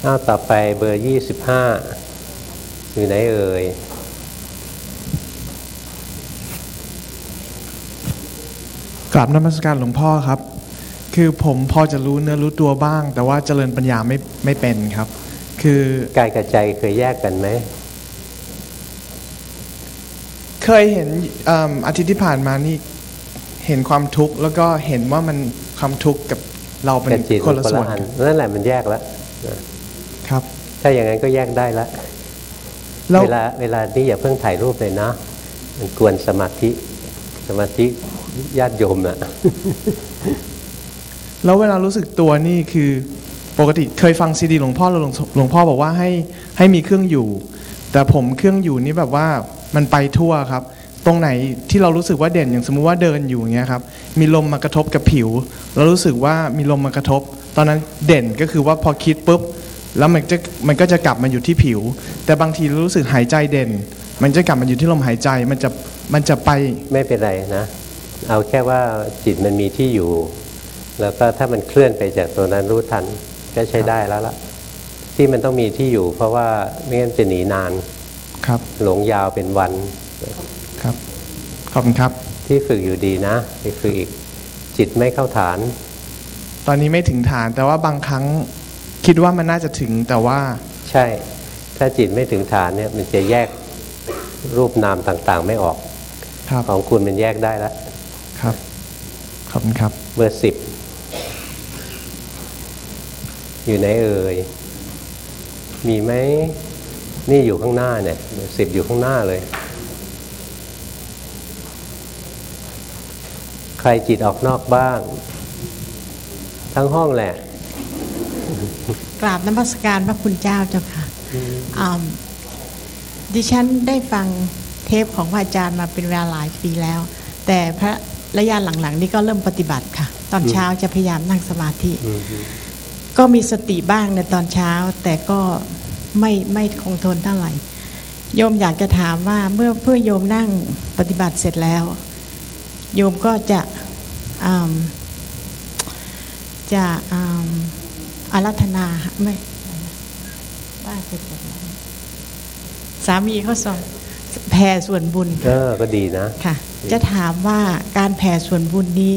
เอาต่อไปเบอร์ยี่สิบห้าอยู่ไหนเอ่ย ราบนมัสการหลวงพ่อครับ คือผมพอจะรู้เนื้อรู้ตัวบ้าง แต่ว่าเจริญปัญญาไม่ไม่เป็นครับ คือกายกับใจเคยแยกกันไหมเคยเห็นเอิ่มอาทิตย์ที่ผ่านมานี่เห็นความทุกข์แล้วก็เห็นว่ามันความทุกข์กับเราเป็นกับจิตคนละส่วนอันนั่นแหละมันแยกแล้วครับ ถ้าอย่างนั้นก็แยกได้แล้วแล้วเวลาเวลานี้อย่าเพิ่งถ่ายรูปเลยนะมันกวนสมาธิสมาธิ ญาติโยมน่ะแล้วเวลารู้สึกตัวนี่คือปกติเคยฟังซีดีหลวงพ่อแล้วหลวงหลวงพ่อบอกว่าให้ให้มีเครื่องอยู่ แต่ผมเครื่องอยู่นี่แบบว่ามันไปทั่วครับ ตรงไหนที่เรารู้สึกว่าเด่นอย่างสมมุติว่าเดินอยู่อย่างเงี้ยครับมีลมมากระทบกับผิว เรารู้สึกว่ามีลมมากระทบ ตอนนั้นเด่นก็คือว่าพอคิดปุ๊บแล้วมันจะมันก็จะกลับมาอยู่ที่ผิว แต่บางทีรู้สึกหายใจเด่น มันจะกลับมาอยู่ที่ลมหายใจมันจะมันจะไปไม่เป็นไรนะ เอาแค่ว่าจิตมันมีที่อยู่ แล้วก็ถ้ามันเคลื่อนไปจากตัวนั้นรู้ทันก็ใช้ได้แล้วล่ะที่มันต้องมีที่อยู่ เพราะว่าไม่งั้นจะหนีนานครับหลงยาวเป็นวันครับขอบคุณครับ ที่ฝึกอยู่ดีนะไปฝึกอีกจิตไม่เข้าฐาน ตอนนี้ไม่ถึงฐาน แต่ว่าบางครั้งคิดว่ามันน่าจะถึงแต่ว่า ใช่ ถ้าจิตไม่ถึงฐานเนี่ยมันจะแยกรูปนามต่างๆ ไม่ออกครับของคุณมันแยกได้แล้ว ครับ ขอบคุณครับ เบอร์สิบ อยู่ไหนเอ่ย มีไหม นี่อยู่ข้างหน้าเนี่ย เบอร์สิบอยู่ข้างหน้าเลย ใครจิตออกนอกบ้าง ทั้งห้องแหละ กราบนมัสการพระคุณเจ้าเจ้าค่ะอ่าดิฉันได้ฟังเทปของพระอาจารย์มาเป็นเวลาหลายปีแล้ว แต่พระ ระยะหลังๆ นี่ก็เริ่มปฏิบัติค่ะ ตอนเช้าจะพยายามนั่งสมาธิ ก็มีสติบ้างในตอนเช้า แต่ก็ไม่ไม่คงทนเท่าไหร่โยมอยากจะถามว่าเมื่อเพื่อโยมนั่งปฏิบัติเสร็จแล้ว โยมก็จะอ่าจะอ่าอารัธนาไม่บ้าเสร็จแล้วสามีเขาสอนแผ่ส่วนบุญเออก็ดีนะค่ะ จะถามว่าการแผ่ส่วนบุญนี้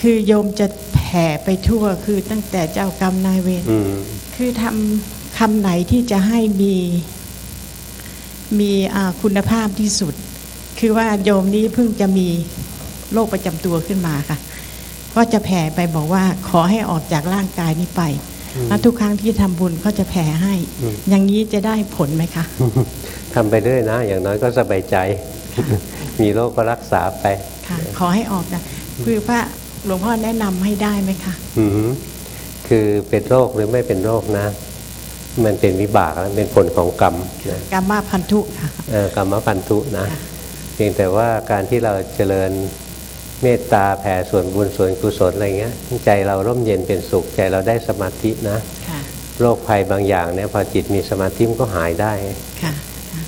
คือโยมจะแผ่ไปทั่วคือตั้งแต่เจ้ากรรมนายเวรอืมคือทำคำไหนที่จะให้มีมีอ่าคุณภาพที่สุด คือว่าโยมนี้เพิ่งจะมีโรคประจำตัวขึ้นมาค่ะ ก็จะแผ่ไปบอกว่าขอให้ออกจากร่างกายนี้ไปแล้วทุกครั้งที่ทำบุญก็จะแผ่ให้ อย่างนี้จะได้ผลไหมคะทำไปเรื่อยนะ อย่างน้อยก็สบายใจ มีโรคก็รักษาไปค่ะ ขอให้ออกนะคือพระหลวงพ่อแนะนำให้ได้ไหมคะอือหือคือเป็นโรคหรือไม่เป็นโรคนะ มันเป็นวิบากแล้วเป็นผลของกรรมนะกรรมาพันธุค่ะเอ่อกรรมพันธุนะค่ะเพียงแต่ว่าการที่เราเจริญเมตตาแผ่ส่วนบุญส่วนกุศลอะไรเงี้ยใจเราร่มเย็นเป็นสุขใจเราได้สมาธินะค่ะโรคภัยบางอย่างเนี่ยพอจิตมีสมาธิมันก็หายได้ค่ะ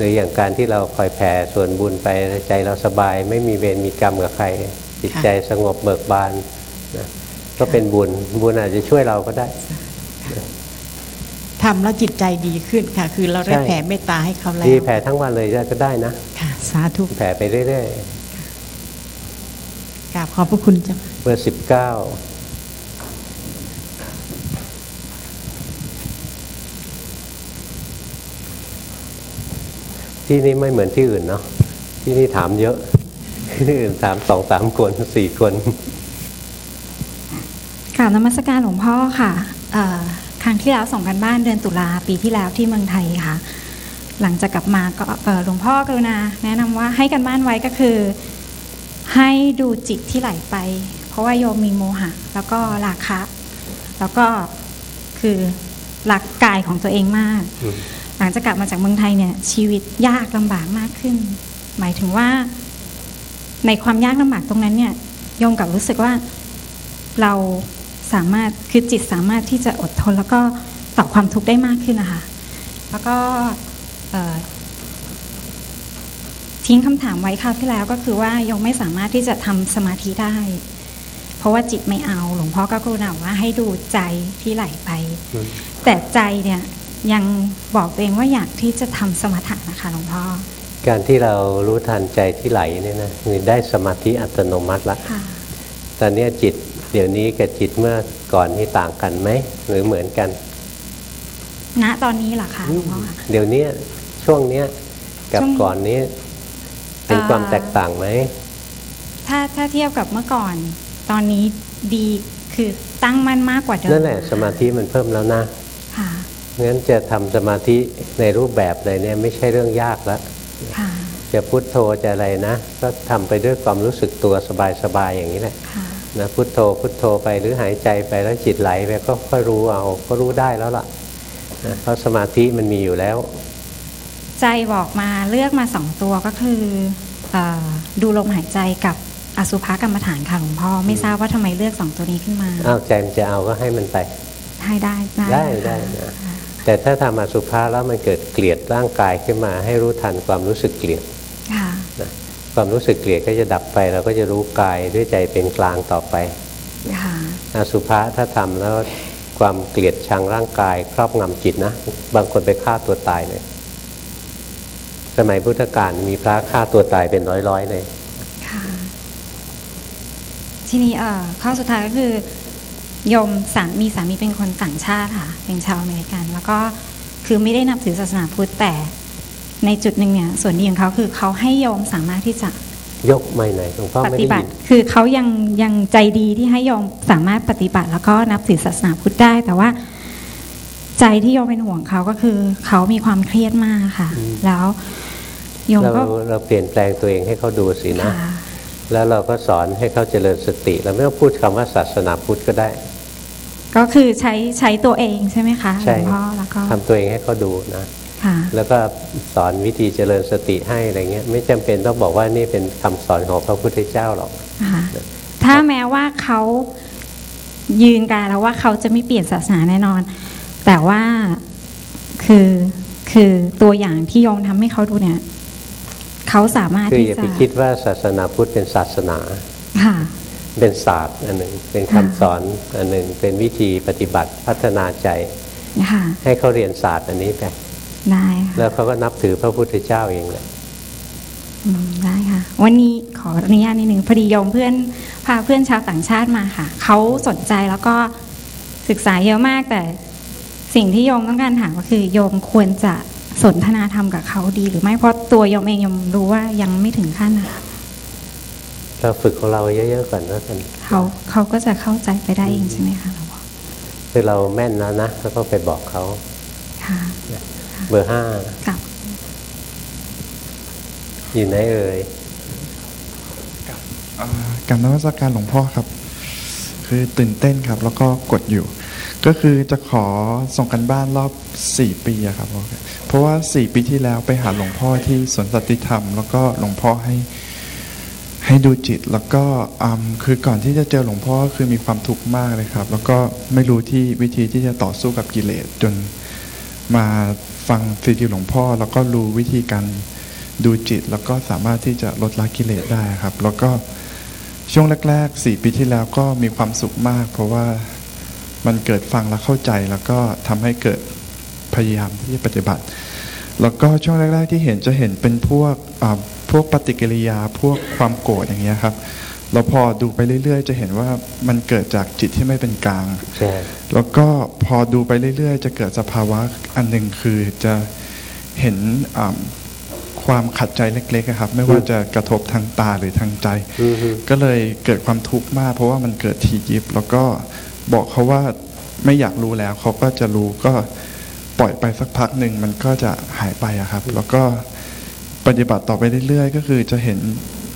รืออย่างการที่เราคอยแผ่ส่วนบุญไปใจเราสบาย ไม่มีเวรมีกรรมกับใคร จิตใจสงบเบิกบานนะก็เป็นบุญบุญอาจจะช่วยเราก็ได้ทำแล้วจิตใจดีขึ้นค่ะ คือเราได้ใช่แผ่เมตตาให้เขาแล้วดีแผ่ทั้งวันเลยก็ได้นะค่ะสาธุแผ่ไปเรื่อยกราบขอบพระคุณเจ้าค่ะๆเบอร์สิบเก้า ที่นี่ไม่เหมือนที่อื่นเนาะที่นี่ถามเยอะที่อื่นถามสองสามคนสี่คนกราบนมัสการหลวงพ่อค่ะเอ่อครั้งที่แล้วส่งกันบ้านเดือนตุลาปีที่แล้วที่เมืองไทยค่ะ หลังจากกลับมาก็เอ่อหลวงพ่อกรุณา แนะนำว่าให้กันบ้านไว้ก็คือ ให้ดูจิตที่ไหลไป เพราะว่าโยมมีโมหะ แล้วก็ราคะ แล้วก็คือรักกายของตัวเองมากอืมห ลังจากกลับมาจากเมืองไทยเนี่ยชีวิตยากลำบากมากขึ้น หมายถึงว่า ในความยากลำบากตรงนั้นเนี่ยโยมกลับรู้สึกว่าเราสามารถคือจิตสามารถที่จะอดทน แล้วก็ต่อความทุกข์ได้มากขึ้นนะคะแล้วก็เอ่อทิ้งคำถามไว้คราวที่แล้วก็คือว่าโยมไม่สามารถที่จะทำสมาธิได้ เพราะว่าจิตไม่เอา หลวงพ่อก็กรุณาว่าให้ดูใจที่ไหลไปอืมแต่ใจเนี่ย ยังบอกตัวเองว่าอยากที่จะทำสมถะนะคะหลวงพ่อ การที่เรารู้ทันใจที่ไหลเนี่ยนะคือได้สมาธิอัตโนมัติละค่ะตอนเนี้ยจิตเดี๋ยวนี้กับจิตเมื่อก่อนนี่ต่างกันไหมหรือเหมือนกัน ณตอนนี้เหรอคะหลวงพ่อเดี๋ยวเนี้ยช่วงเนี้ยกับช่วงก่อนนี้เป็นเอ่อความแตกต่างไหมถ้าถ้าเทียบกับเมื่อก่อน ตอนนี้ดีคือตั้งมั่นมากกว่าเดิมนั่นแหละสมาธิมันเพิ่มแล้วนะ ค่ะงั้นจะทำสมาธิในรูปแบบใดเนี่ยไม่ใช่เรื่องยากแล้วค่ะจะพุทโธจะอะไรนะ ก็ทำไปด้วยความรู้สึกตัวสบายๆอย่างนี้แหละค่ะนะพุทโธพุทโธไปหรือหายใจไปแล้วจิตไหลไปก็ค่อยรู้เอาก็รู้ได้แล้วล่ะนะเพราะสมาธิมันมีอยู่แล้ว ใจบอกมาเลือกมาสองตัวก็คือเออดูลมหายใจกับอสุภกรรมฐานค่ะหลวงพ่อไม่ทราบว่าทำไมเลือกสองตัวนี้ขึ้นมาอ้าวใจมันจะเอาก็ให้มันไปให้ได้ได้ค่ะได้นะ แต่ถ้าทำอสุภะแล้วมันเกิดเกลียดร่างกายขึ้นมา ให้รู้ทันความรู้สึกเกลียดค่ะนะความรู้สึกเกลียดก็จะดับไป เราก็จะรู้กายด้วยใจเป็นกลางต่อไปค่ะอสุภะถ้าทำแล้วความเกลียดชังร่างกาย ครอบงำจิตนะ บางคนไปฆ่าตัวตายเลยสมัยพุทธกาลมีพระฆ่าตัวตายเป็นร้อยๆเลยค่ะทีนี้เอ่อข้อสุดท้ายก็คือโยมสามีสามีเป็นคนต่างชาติค่ะ เป็นชาวอเมริกัน แล้วก็คือไม่ได้นับถือศาสนาพุทธแต่ในจุดหนึ่งเนี่ยส่วนดีของเขาคือเขาให้โยมสามารถที่จะยกไม่ไหนหลวงพ่อปไม่ฏิได้บัยิตินคือเขายังยังใจดีที่ให้โยมสามารถปฏิบัติ แล้วก็นับถือศาสนาพุทธได้ แต่ว่า ใจที่โยมเป็นห่วงเขาก็คือ เขามีความเครียดมากค่ะ แล้วโยมเราก็เราเปลี่ยนแปลงตัวเองให้เขาดูสินะค่ะ แล้วเราก็สอนให้เขาเจริญสติเราไม่ต้องพูดคำว่าศาสนาพุทธก็ได้ ก็คือใช้ใช้ตัวเองใช่ไหมคะหลใช่วงพ่อแล้วก็ทำตัวเองให้เขาดูนะค่ะแล้วก็สอนวิธีเจริญสติให้อะไรเงี้ยไม่จำเป็นต้องบอกว่านี่เป็นคำสอนของพระพุทธเจ้าหรอกนะคะถ้าแม้ว่าเขายืนการแล้วว่าเขาจะไม่เปลี่ยนศาสนาแน่นอน แต่ว่าคือคือตัวอย่างที่โยมทำให้เขาดูเนี่ย เขาสามารถคือที่อย่าจะไปคิดว่าศาสนาพุทธเป็นศาสนาค่ะเป็นศาสตร์อันหนึ่งเป็นคำสอนอันหนึ่งเป็นวิธีปฏิบัติพัฒนาใจค่ะให้เขาเรียนศาสตร์อันนี้ไปได้ค่ะแล้วเขาก็นับถือพระพุทธเจ้าเองแหละอืมได้ค่ะ วันนี้ขออนุญาตนิดหนึ่งพอดีโยมเพื่อนพาเพื่อนชาวต่างชาติมาค่ะ เขาสนใจแล้วก็ศึกษาเยอะมากแต่สิ่งที่โยมต้องการถามก็คือ โยมควรจะ สนทนาธรรมกับเขาดี หรือไม่เพราะตัวโยมเองโยมรู้ว่ายังไม่ถึงขั้นนะคะเราฝึกของเราเยอะๆก่อนแล้วกันเขาเขาก็จะเข้าใจไปได้เองใช่ไหมคะหลวงพ่อคือเราแม่นแล้วนะแล้วก็ไปบอกเขาค่ะเบอร์ห้ากับอยู่ไหนเอ่ยอ่าการนมัสการหลวงพ่อครับ คือตื่นเต้นครับ แล้วก็กดอยู่ ก็คือจะขอส่งกันบ้านรอบ4ปีอะครับพ่อ เพราะว่า4ปีที่แล้วไปหาหลวงพ่อที่สวนสันติธรรม แล้วก็หลวงพ่อให้ให้ดูจิตแล้วก็อืมคือก่อนที่จะเจอหลวงพ่อก็คือมีความทุกข์มากเลยครับ แล้วก็ไม่รู้ที่วิธีที่จะต่อสู้กับกิเลสจนมาฟังซีดีหลวงพ่อ แล้วก็รู้วิธีการดูจิต แล้วก็สามารถที่จะลดละกิเลสได้ครับ แล้วก็ช่วงแรกๆสี่ปีที่แล้วก็มีความสุขมาก เพราะว่ามันเกิดฟังแล้วเข้าใจแล้วก็ทำให้เกิด พยายามที่จะปฏิบัติ แล้วก็ช่วงแรก ๆ ที่เห็นจะเห็นเป็นพวกอ่าพวกปฏิกิริยาพวกความโกรธอย่างเงี้ยครับแล้วพอดูไปเรื่อย ๆ จะเห็นว่ามันเกิดจากจิตที่ไม่เป็นกลางใช่แล้วก็พอดูไปเรื่อย ๆ จะเกิดสภาวะอันหนึ่งคือจะเห็นอ่าความขัดใจเล็กๆอะครับ ไม่ว่าจะกระทบทางตาหรือทางใจอือฮึก็เลยเกิดความทุกข์มาก เพราะว่ามันเกิดทียิบ แล้วก็บอกเขาว่าไม่อยากรู้แล้วเขาก็จะรู้ก็ป ล่อยไปสักพักหนึ่งมันก็จะหายไปอะครับ แล้วก็ปฏิบัติต่อไปเรื่อยๆ ก็คือจะเห็น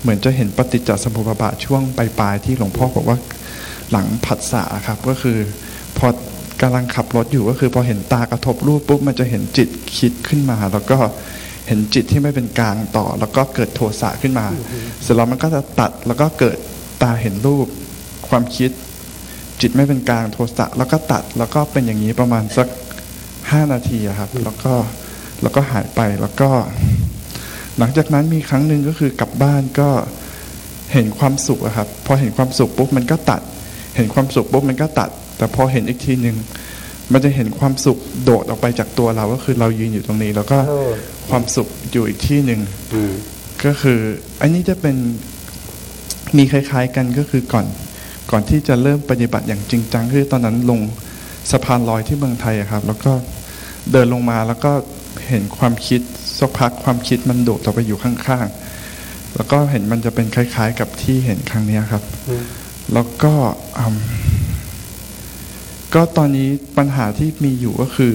เหมือนจะเห็นปฏิจจสมุปบาทช่วงปลายๆที่หลวงพ่อบอกว่าหลังผัสสะครับก็คือพอกำลังขับรถอยู่ก็คือพอเห็นตากระทบรูปปุ๊บมันจะเห็นจิตคิดขึ้นมา แล้วก็เห็นจิตที่ไม่เป็นกลางต่อ แล้วก็เกิดโทสะขึ้นมา เสร็จแล้วมันก็จะตัดแล้วก็เกิดตาเห็นรูปความคิด จิตไม่เป็นกลางโทสะแล้วก็ตัดแล้วก็เป็นอย่างนี้ประมาณสัก ห้านาทีอะครับ แล้วก็แล้วก็หายไปแล้วก็ หลังจากนั้นมีครั้งหนึ่งก็คือกลับบ้านก็เห็นความสุขอะครับ พอเห็นความสุขปุ๊บมันก็ตัด เห็นความสุขปุ๊บมันก็ตัด แต่พอเห็นอีกทีหนึ่งมันจะเห็นความสุขโดดออกไปจากตัวเราก็คือเรายืนอยู่ตรงนี้ แล้วก็ความสุขอยู่อีกที่หนึ่งก็คือ อันนี้จะเป็นมีคล้าย ๆ กันก็คือก่อน ก่อนที่จะเริ่มปฏิบัติอย่างจริงจังคือตอนนั้นลงสะพานลอยที่เมืองไทยอะครับ แล้วก็ เดินลงมาแล้วก็เห็นความคิดสักพักความคิดมันโดดออกไปอยู่ข้างๆ แล้วก็เห็นมันจะเป็นคล้าย ๆ กับที่เห็นครั้งเนี้ยครับอืมแล้วก็อืมก็ตอนนี้ปัญหาที่มีอยู่ก็คือ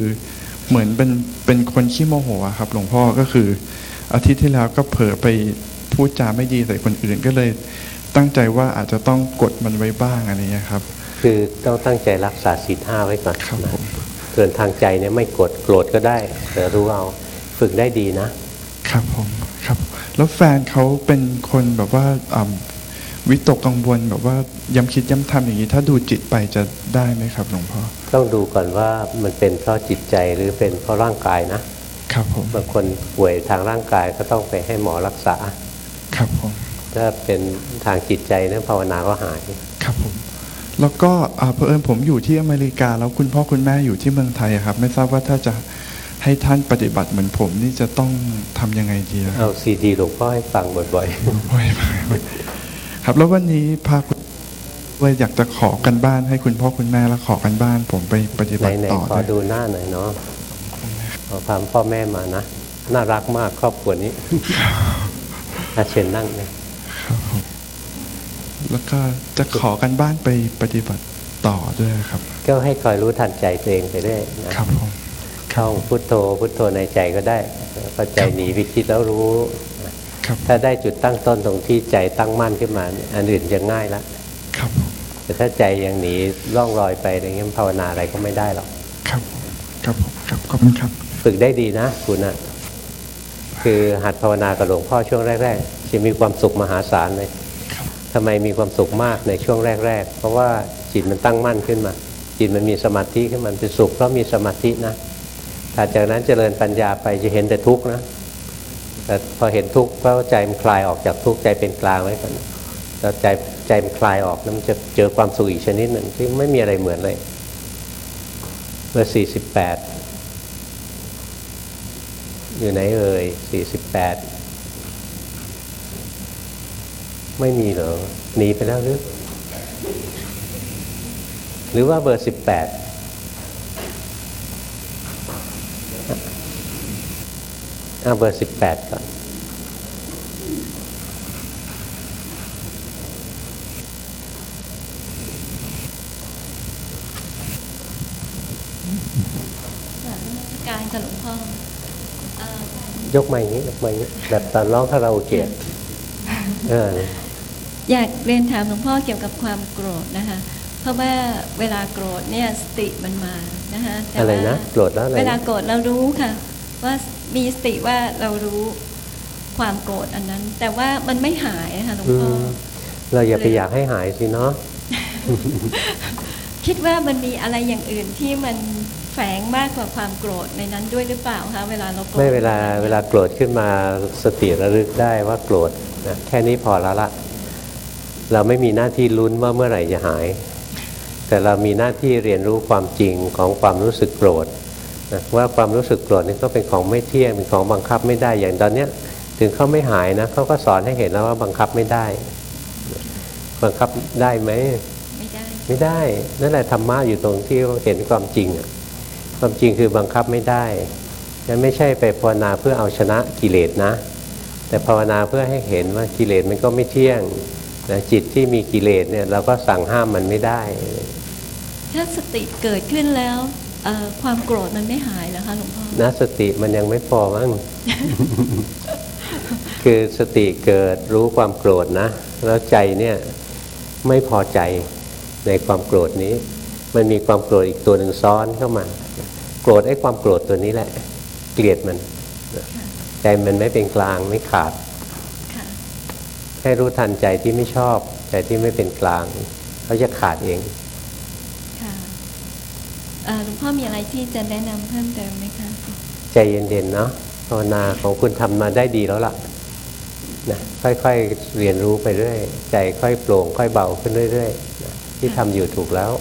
เหมือนเป็นเป็นคนขี้โมโหอะครับ หลวงพ่อก็คือ อาทิตย์ที่แล้วก็เผลอไปพูดจาไม่ดีใส่คนอื่นก็เลย ตั้งใจว่าอาจจะต้องกดมันไว้บ้างอะไรเงี้ยครับ คือต้องตั้งใจรักษาศีลห้าไว้ก่อนครับนะผม ส่วนทางใจเนี่ยไม่กดโกรธก็ได้ แต่รู้เอาฝึกได้ดีนะ ครับผมครับ แล้วแฟนเขาเป็นคนแบบว่าอ่าวิตกกังวลแบบว่าย้ำคิดย้ำทำอย่างนี้ ถ้าดูจิตไปจะได้ไหมครับหลวงพ่อต้องดูก่อนว่ามันเป็นเพราะจิตใจหรือเป็นเพราะร่างกายนะครับผมบางคนป่วยทางร่างกายก็ต้องไปให้หมอรักษา ครับผมถ้าเป็นทางจิตใจเนี่ยภาวนาก็หาย ครับผม แล้วก็อ่าเผอิญผมอยู่ที่อเมริกา แล้วคุณพ่อคุณแม่อยู่ที่เมืองไทยอะครับ ไม่ทราบว่าถ้าจะให้ท่านปฏิบัติเหมือนผมนี่จะต้องทำยังไงดีอะครัเอาบซีดีหลวงพ่อให้ฟังบ่อยโอ้ยครับ แล้ววันนี้พาคุณเลยอยากจะขอกันบ้านให้คุณพ่อคุณแม่แล้วขอกันบ้าน ผมไปปฏิๆบัติไหนต่อๆขอด้วยดูหน้าหน่อยเนาะขอพามพ่อแม่มานะน่ารักมากครอบครัวนี้อาเชิญนั่งเลยครับผม แล้วก็จะขอกันบ้านไปปฏิบัติต่อด้วยครับ ก็ให้คอยรู้ทันใจตัวเองไปเรื่อยนะครับผมท่องพุทโธพุทโธในใจก็ได้พอใจหนีไปคิดแล้วรู้ครับถ้าได้จุดตั้งต้นตรงที่ใจตั้งมั่นขึ้นมาเนี่ยอันอื่นจะง่ายละครับผมแต่ถ้าใจยังหนีล่องรอยไปอะไรเงี้ยภาวนาอะไรก็ไม่ได้หรอกครับผมครับผมครับขอบคุณครับ ฝึกได้ดีนะคุณนะคือหัดภาวนากับหลวงพ่อช่วงแรกๆจะมีความสุขมหาศาลเลยครับ ทำไมมีความสุขมากในช่วงแรก ๆ เพราะว่าจิตมันตั้งมั่นขึ้นมา จิตมันมีสมาธิขึ้นมาเป็นสุขเพราะมีสมาธินะถ้าจากนั้นเจริญปัญญาไปจะเห็นแต่ทุกข์นะแต่พอเห็นทุกข์เพราะว่าใจมันคลายออกจากทุกข์ใจเป็นกลางไว้ก่อนแล้วใจใจมันคลายออกแล้วมันจะเจอความสุขอีกชนิดหนึ่งที่ไม่มีอะไรเหมือนเลยเมื่อสี่สิบแปดอยู่ไหนเอ่ยสี่สิบแปด ไม่มีเหรอหนีไปแล้วหรือหรือว่าเบอร์สิบแปดเอาเบอร์สิบแปดก่อนการกับหลวงพ่อเอ่อยกไม้อย่างนี้ยกไม้อย่างนี้แบบตอนร้องคาราโอเกะเอออยากเรียนถามหลวงพ่อเกี่ยวกับความโกรธนะคะ เพราะว่าเวลาโกรธเนี่ยสติมันมานะคะแต่อะไรว่านะโกรธแล้วอะไรเวลานะโกรธเรารู้ค่ะ ว่ามีสติว่าเรารู้ความโกรธอันนั้น แต่ว่ามันไม่หายนะคะหลวงอืพ่อมเราอย่าไปอยากให้หายสิเนาะคิดว่ามันมีอะไรอย่างอื่นที่มันแฝงมากกว่าความโกรธในนั้นด้วยหรือเปล่าคะเวลาเราโกรธไม่เวลาเวลาโกรธขึ้นมาสติระลึกได้ว่าโกรธ นะแค่นี้พอแล้วละเราไม่มีหน้าที่ลุ้นว่าเมื่อไหร่จะหาย แต่เรามีหน้าที่เรียนรู้ความจริงของความรู้สึกโกรธนะว่าความรู้สึกโกรธนี่ก็เป็นของไม่เที่ยงเป็นของบังคับไม่ได้อย่างตอนเนี้ยถึงเขาไม่หายนะเขาก็สอนให้เห็นแล้วว่าบังคับไม่ได้ บังคับได้ไหมไม่ได้ไม่ได้นั่นแหละธรรมะอยู่ตรงที่เห็นความจริงอะความจริงคือบังคับไม่ได้นั้นไม่ใช่ไปภาวนาเพื่อเอาชนะกิเลสนะ แต่ภาวนาเพื่อให้เห็นว่ากิเลสมันก็ไม่เที่ยงนะจิตที่มีกิเลสเนี่ยเราก็สั่งห้ามมันไม่ได้ ถ้าสติเกิดขึ้นแล้วเอ่อความโกรธมันไม่หายเหรอคะหลวงพ่อนะสติมันยังไม่พอมั้งคือสติเกิดรู้ความโกรธนะ แล้วใจเนี่ยไม่พอใจในความโกรธนี้ มันมีความโกรธอีกตัวหนึ่งซ้อนเข้ามา โกรธไอ้ความโกรธตัวนี้แหละ เกลียดมัน ใจมันไม่เป็นกลางไม่ขาดค่ะให้รู้ทันใจที่ไม่ชอบ ใจที่ไม่เป็นกลางเขาจะขาดเองค่ะเอ่อหลวงพ่อมีอะไรที่จะแนะนำเพิ่มเติมไหมคะใจเย็นๆเนาะภาวนาของคุณทำมาได้ดีแล้วล่ะนะค่อยๆเรียนรู้ไปเรื่อยใจค่อยโปร่งค่อยเบาขึ้นเรื่อยๆนะที่ทำอยู่ถูกแล้ว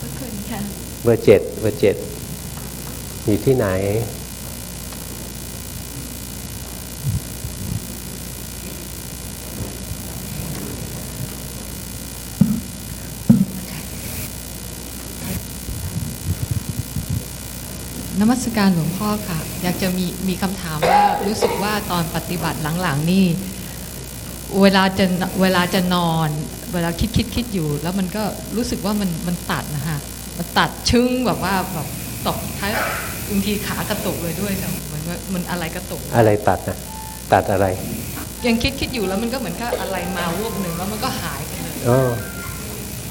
ขอบคุณค่ะเบอร์เจ็ดเบอร์เจ็ดอยู่ที่ไหน นมัสการหลวงพ่อค่ะ อยากจะมีมีคำถามว่ารู้สึกว่าตอนปฏิบัติหลังๆนี่ เวลาจะเวลาจะนอน เวลาคิดคิดคิดอยู่ แล้วมันก็รู้สึกว่ามันมันตัดนะคะมันตัดชึ้งแบบว่าแบบตกท้ายบางทีขากระตุกเลยด้วยค่ะเหมือนว่ามันอะไรกระตุก อะไรตัดนะตัดอะไร ยังคิดคิดอยู่แล้วมันก็เหมือนกับอะไรมาวูบหนึ่งแล้วมันก็หายไปเลยอ๋อ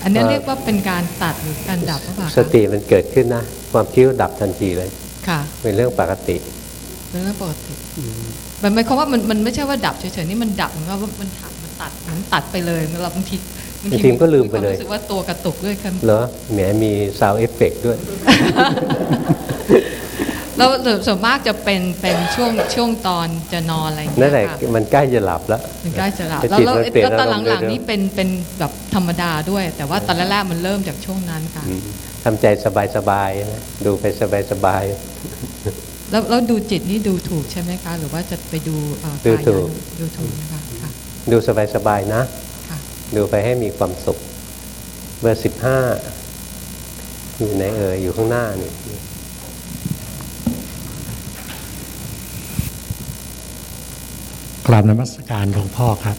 อันนี้เอ่อเรียกว่าเป็นการตัดหรือการดับหรือเปล่าคะสติมันเกิดขึ้นนะ ความคิดดับทันทีเลย ค่ะ เป็นเรื่องปกติเป็นเรื่องปกติมันหมายความว่ามันมันไม่ใช่ว่าดับเฉยๆนี่มันดับเหมือนกับว่ามันตัดมันตัดมันตัดไปเลยเราบางทีบางทีมันก็ลืมไปเลยรู้สึกว่าตัวกระตุกด้วยครับเหรอแหมมี sound effect ด้วยแล้วส่วนมากจะเป็นเป็นช่วงช่วงตอนจะนอนอะไรอย่างนั่เงี้นแหละยค่ะมันใกล้จะหลับแล้ว มันใกล้จะหลับแต่แล้วจิตแล้วมันเปลี่ยนแล้วตอนอารมณ์หลังเร็วๆๆนี่เป็นเป็นแบบธรรมดาด้วย แต่ว่าตอนแรกๆมันเริ่มจากช่วงนั้นค่ะอืม ทำใจสบายๆนะดูไปสบายแล้วแล้วดูจิตนี่ดูถูกใช่ไหมคะ หรือว่าจะไปดูเอ่อดูถูกายาดูถูกนะคะค่ะๆดูสบายๆนะค่ะดูไปให้มีความสุข เบอร์สิบห้าอยู่ไหนเอ่ยอยู่ข้างหน้านี่กราบนมัสการหลวงพ่อครับ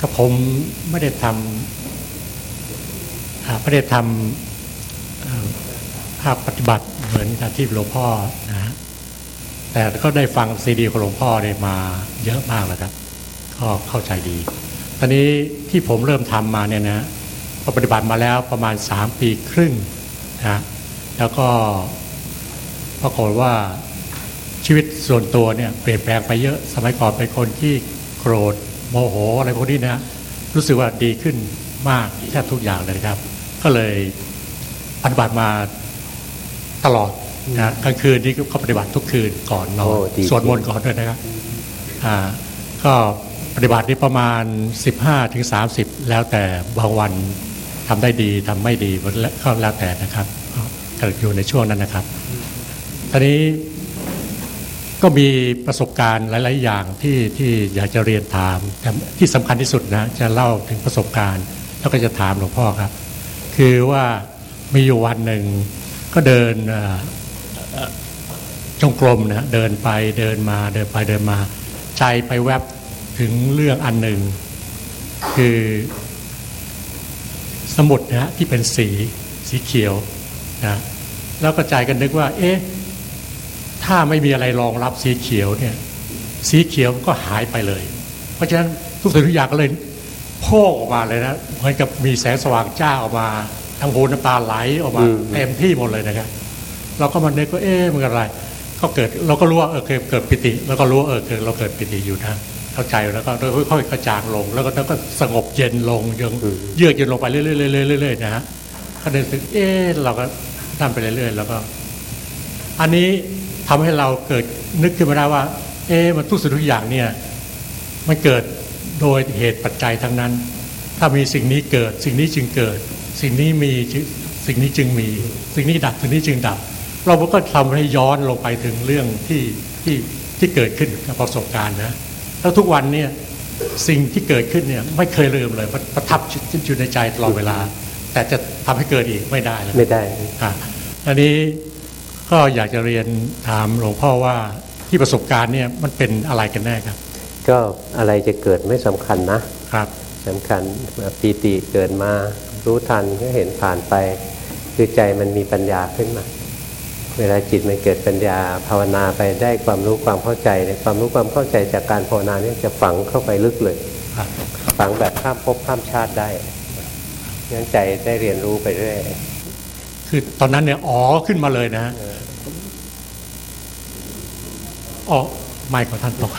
ก็ผมไม่ได้ทำอ่า ไม่ได้ทำภาคปฏิบัติเหมือนกับที่หลวงพ่อนะฮะแต่ก็ได้ฟังซีดีของหลวงพ่อเนี่ยมาเยอะมากแล้วครับ ก็เข้าใจดี ตอนนี้ที่ผมเริ่มทำมาเนี่ยนะก็ปฏิบัติมาแล้วประมาณสามปีครึ่งนะแล้วก็ปรากฏว่าชีวิตส่วนตัวเนี่ยเปลี่ยนแปลงไปเยอะสมัยก่อนเป็นคนที่โกรธโมโหอะไรพวกนี้นะ รู้สึกว่าดีขึ้นมากแทบทุกอย่างเลยครับ ก็เลยปฏิบัติมาตลอดนะกลางคืนนี่ก็ปฏิบัติทุกคืนก่อนนอนโอ้ดีสวดมนต์ก่อนด้วยนะครับอ่าก็ปฏิบัตินี่ประมาณ 15ถึง30 แล้วแต่บางวันทำได้ดีทำไม่ดีก็แล้วแต่นะครับก็อยู่ในช่วงนั้นนะครับตอนนี้ก็มีประสบการณ์หลาย ๆ อย่างที่ที่อยากจะเรียนถามแต่ที่สำคัญที่สุดนะจะเล่าถึงประสบการณ์ แล้วก็จะถามหลวงพ่อครับ คือว่ามีอยู่วันหนึ่งก็เดินเอ่อเอ่อจงกรมนะเดินไปเดินมาเดินไปเดินมา ใจไปแวบถึงเรื่องอันหนึ่ง คือสมุดนะฮะที่เป็นสีสีเขียวนะแล้วก็ใจกันนึกว่า เอ๊ะถ้าไม่มีอะไรรองรับสีเขียวเนี่ย สีเขียวก็หายไปเลย เพราะฉะนั้นทุกสิ่งทุกอย่างก็เลย โพ่งออกมาเลยนะเหมือนกับมีแสงสว่างจ้าออกมาทั้งหูน้ำตาไหลออกมาอืมเต็มที่หมดเลยนะครับ เราก็มาเนึกว่าเอ๊ะมันอะไร ก็เกิดเราก็รู้ว่าเออเกิดเกิดปิติ แล้วก็รู้ว่าเออเกิดเราเกิดปิติอยู่นะเข้าใจแล้วก็ค่อยๆกระจางลง แล้วก็แล้วก็สงบเย็นลงยังเยือกเย็นลงไปเรื่อยๆเรื่อยๆเรื่อยๆนะฮะก็เดินถึงเอ๊ะเราก็ท่านไปเรื่อยๆแล้วก็ อันนี้ทำให้เราเกิดนึกขึ้นมาได้ว่า เอ๊ะมันทุกสิ่งทุกอย่างเนี่ย มันเกิด โดยเหตุปัจจัยทั้งนั้น ถ้ามีสิ่งนี้เกิด สิ่งนี้จึงเกิด สิ่งนี้มีจึงสิ่งนี้จึงมี สิ่งนี้ดับสิ่งนี้จึงดับ เราก็ทำให้ย้อนลงไปถึงเรื่องที่ที่ที่เกิดขึ้นกับประสบการณ์นะแล้วทุกวันเนี่ยสิ่งที่เกิดขึ้นเนี่ยไม่เคยลืมเลยมันประทับอยู่ในใจตลอดเวลา แต่จะทำให้เกิดอีกไม่ได้เลยไม่ได้ค่ะอันนี้ก็อยากจะเรียนถามหลวงพ่อว่าที่ประสบการณ์เนี่ยมันเป็นอะไรกันแน่ครับ ก็อะไรจะเกิดไม่สำคัญนะครับสำคัญปีติเกิดมารู้ทันก็เห็นผ่านไปคือใจมันมีปัญญาขึ้นมา เวลาจิตมันเกิดปัญญาภาวนาไปได้ความรู้ความเข้าใจในความรู้ความเข้าใจจากการภาวนาเนี่ยจะฝังเข้าไปลึกเลยครับฝังแบบข้ามภพข้ามชาติได้งั้นใจได้เรียนรู้ไปเรื่อยคือตอนนั้นเนี่ยอ๋อขึ้นมาเลยนะฮะอ๋อไม่ของท่านตก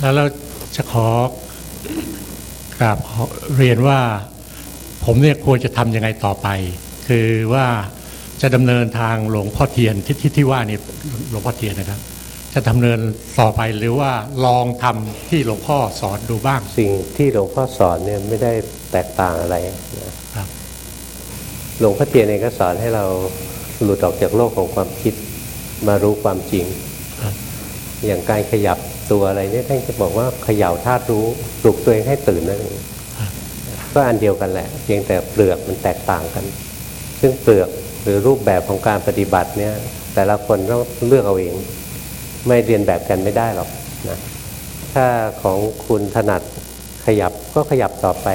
แล้วเราจะขอกราบขอเรียนว่าผมเนี่ยควรจะทำยังไงต่อไป คือว่าจะดำเนินทางหลวงพ่อเทียนที่ที่ที่ว่านี่หลวงพ่อเทียนนะครับ จะดำเนินต่อไปหรือว่าลองทำที่หลวงพ่อสอนดูบ้าง สิ่งที่หลวงพ่อสอนเนี่ยไม่ได้แตกต่างอะไรนะครับหลวงพ่อเทียนเองก็สอนให้เราหลุดออกจากโลกของความคิดมารู้ความจริงครับอย่างการขยับ ตัวอะไรเนี่ยท่านจะบอกว่าเขย่าธาตุรู้ปลุกตัวเองให้ตื่นนั่นเองก็อันเดียวกันแหละ เพียงแต่เปลือกมันแตกต่างกัน ซึ่งเปลือกหรือรูปแบบของการปฏิบัติเนี่ย แต่ละคนต้องเลือกเอาเอง ไม่เรียนแบบกันไม่ได้หรอกนะถ้าของคุณถนัดขยับก็ขยับต่อไป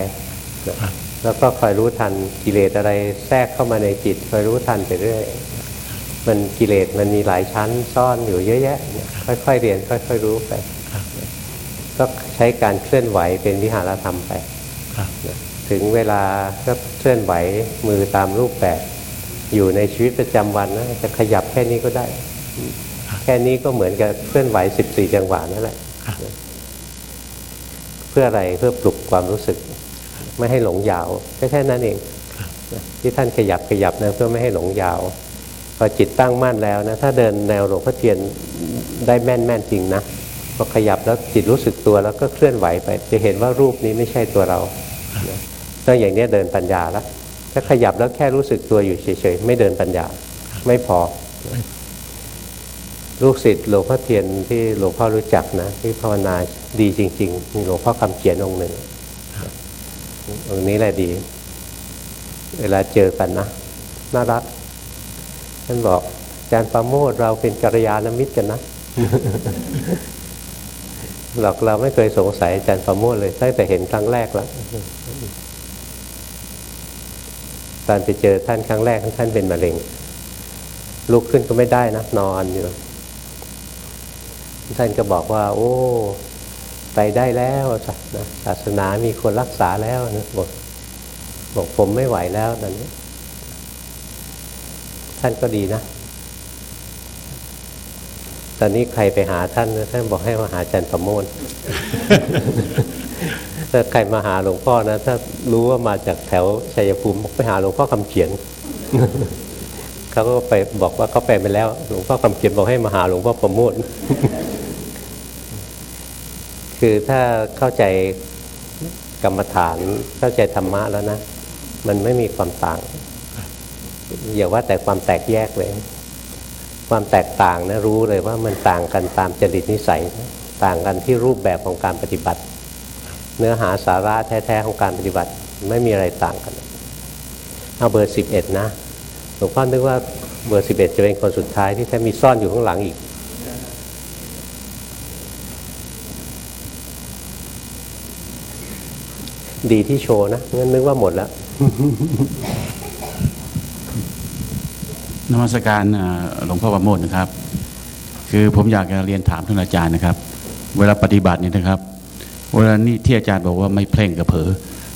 นะแล้วก็คอยรู้ทันกิเลสอะไรแทรกเข้ามาในจิตคอยรู้ทันไปเรื่อย มันกิเลสมันมีหลายชั้นซ่อนอยู่เยอะแยะเนี่ยค่อย ๆ เรียนค่อย ๆ รู้ไปครับก็ใช้การเคลื่อนไหวเป็นวิหารธรรมไปครับนะถึงเวลาก็เคลื่อนไหวมือตามรูปแบบ อยู่ในชีวิตประจำวันนะจะขยับแค่นี้ก็ได้ แค่นี้ก็เหมือนกับเคลื่อนไหว14จังหวะนั่นแหละครับเพื่ออะไรเพื่อปลุกความรู้สึก ไม่ให้หลงยาวแค่แค่นั้นเองนะที่ท่านขยับขยับนะเพื่อไม่ให้หลงยาว พอจิตตั้งมั่นแล้วนะถ้าเดินแนวหลวงพ่อเทียนได้แม่นแม่นจริงนะพอขยับแล้วจิตรู้สึกตัวแล้วก็เคลื่อนไหวไป จะเห็นว่ารูปนี้ไม่ใช่ตัวเรานะต้องอย่างเนี้ยเดินปัญญาแล้วถ้าขยับแล้วแค่รู้สึกตัวอยู่เฉยๆไม่เดินปัญญา ไม่พอ ลูกศิษย์หลวงพ่อเทียนที่หลวงพ่อรู้จักนะที่ภาวนาดีจริง ๆ มีหลวงพ่อคำเขียนองค์หนึ่งองค์นี้แหละดี เวลาเจอกันนะน่ารัก ท่านบอกอาจารย์ประโมทเราเป็นกัลยาณมิตรกันนะหรอกเราไม่เคยสงสัยอาจารย์ประโมทเลยตั้งแต่เห็นครั้งแรกแล้วตอนไปเจอท่านครั้งแรกท่านเป็นมะเร็งลุกขึ้นก็ไม่ได้นะนอนอยู่ ท่านก็บอกว่า โอ้ไปได้แล้วนะศาสนามีคนรักษาแล้วนะบอกบอกผมไม่ไหวแล้วตอนนี้ ท่านก็ดีนะ ตอนนี้ใครไปหาท่านนะท่านบอกให้มาหาอาจารย์ประโมทถ้าใครมาหาหลวงพ่อนะ ถ้ารู้ว่ามาจากแถวชัยภูมิไปหาหลวงพ่อคำเขียนเขาก็ไปบอกว่าเขาไปไปแล้ว หลวงพ่อคำเขียนบอกให้มาหาหลวงพ่อประโมทคือถ้าเข้าใจกรรมฐานเข้าใจธรรมะแล้วนะ มันไม่มีความต่าง อย่าว่าแต่ความแตกแยกเลย ความแตกต่างนะรู้เลยว่ามันต่างกันตามจริตนิสัย ต่างกันที่รูปแบบของการปฏิบัติ เนื้อหาสาระแท้ๆของการปฏิบัติไม่มีอะไรต่างกันเอาเบอร์สิบเอ็ดนะหลวงพ่อนึกว่าเบอร์สิบเอ็ดจะเป็นคนสุดท้ายที่แท้มีซ่อนอยู่ข้างหลังอีกดีที่โชว์นะงั้นนึกว่าหมดแล้ว นมัสการเอ่อหลวงพ่อประโมทนะครับ คือผมอยากจะเรียนถามท่านอาจารย์นะครับ เวลาปฏิบัติเนี่ยนะครับ เวลานี่ที่อาจารย์บอกว่าไม่เพ่งกับเผลอ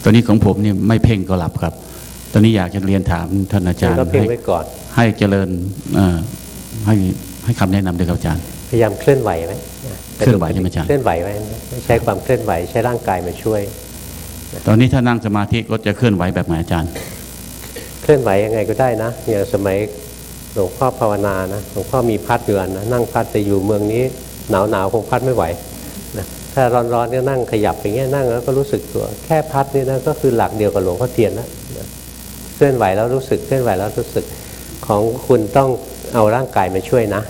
ตอนนี้ของผมเนี่ยไม่เพ่งก็หลับครับ ตอนนี้อยากจะเรียนถามท่านอาจารย์ก็เพ่งให้ไว้ก่อนให้เจริญเอ่อให้ให้คำแนะนำด้วยครับอาจารย์ พยายามเคลื่อนไหวไหมเคลื่อนไหวใช่ไหมอาจารย์เคลื่อนไหวไว้ใช้ความเคลื่อนไหวใช้ร่างกายมาช่วย ตอนนี้ถ้านั่งสมาธิก็จะเคลื่อนไหวแบบไหนอาจารย์ เคลื่อนไหวยังไงก็ได้นะอย่างสมัย หลวงพ่อภาวนานะหลวงพ่อมีพัดเดือนนะนั่งพัดแต่อยู่เมืองนี้หนาวหนาวๆคงพัดไม่ไหวนะถ้าร้อนๆก็นั่งขยับอย่างเงี้ยนั่งแล้วก็รู้สึกตัวแค่พัดนี่นะก็คือหลักเดียวกับหลวงพ่อเทียนนะนะเคลื่อนไหวแล้วรู้สึกเคลื่อนไหวแล้วรู้สึกของคุณต้องเอาร่างกายมาช่วยนะ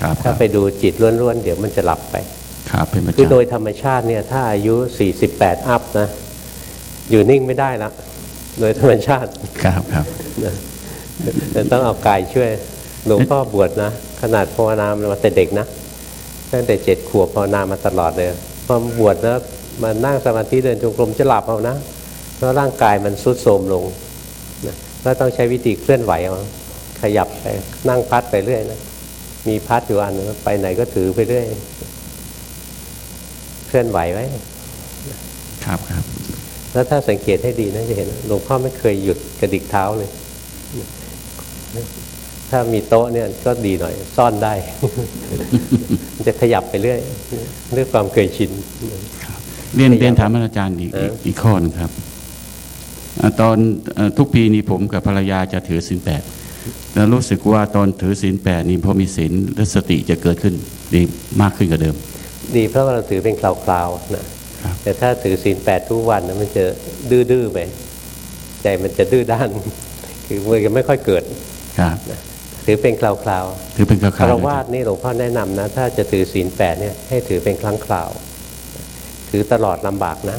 ครับถ้าไปดูจิตล้วนๆเดี๋ยวมันจะหลับไปครับเป็นประคือจำโดยธรรมชาติเนี่ยถ้าอายุ 48 อัพนะ อยู่นิ่งไม่ได้ละโดยธรรมชาติครับครับนะ แต่ต้องเอากายช่วยหลวงพ่อบวชนะ ขนาดภาวนามาแต่เด็กนะตั้งแต่เจ็ดขวบภาวนามาตลอดเลยพอบวชแล้วมานั่งสมาธิเดินจงกรมจะหลับเอานะเพราะร่างกายมันสุดโทรมลงนะก็ต้องใช้วิธีเคลื่อนไหวเอาขยับไปนั่งพัดไปเรื่อยนะมีพัดอยู่อันหนึงไปไหนก็ถือไปเรื่อยเคลื่อนไหวไว้ครับครับ แล้วถ้าสังเกตให้ดีนะจะเห็นหลวงพ่อไม่เคยหยุดกระดิกเท้าเลย ถ้ามีโต๊ะเนี่ยก็ดีหน่อย ซ่อนได้มันจะขยับไปเรื่อยด้วยความเคยชินเรียนเรียนถามอาจารย์อีกอีกอีกข้อหนึงครับอ่าตอนเอ่อทุกปีนี้ผมกับภรรยาจะถือศีลแปดแล้วรู้สึกว่าตอนถือศีลแปดนี้พอมีศีลและสติจะเกิดขึ้นดีมากขึ้นกว่าเดิม ดีเพราะว่าเราถือเป็นคราวๆนะแต่ถ้าถือศีลแปดทุกวันนะมันจะดื้อๆไปใจมันจะดื้อด้าน คือมันจะไม่ค่อยเกิด ครับถือเป็นคราวๆถือเป็นคราวๆคารวาสนี่หลวงพ่อแนะนำนะ ถ้าจะถือศีลแปดเนี่ยให้ถือเป็นครั้งคราว ถือตลอดลำบากนะ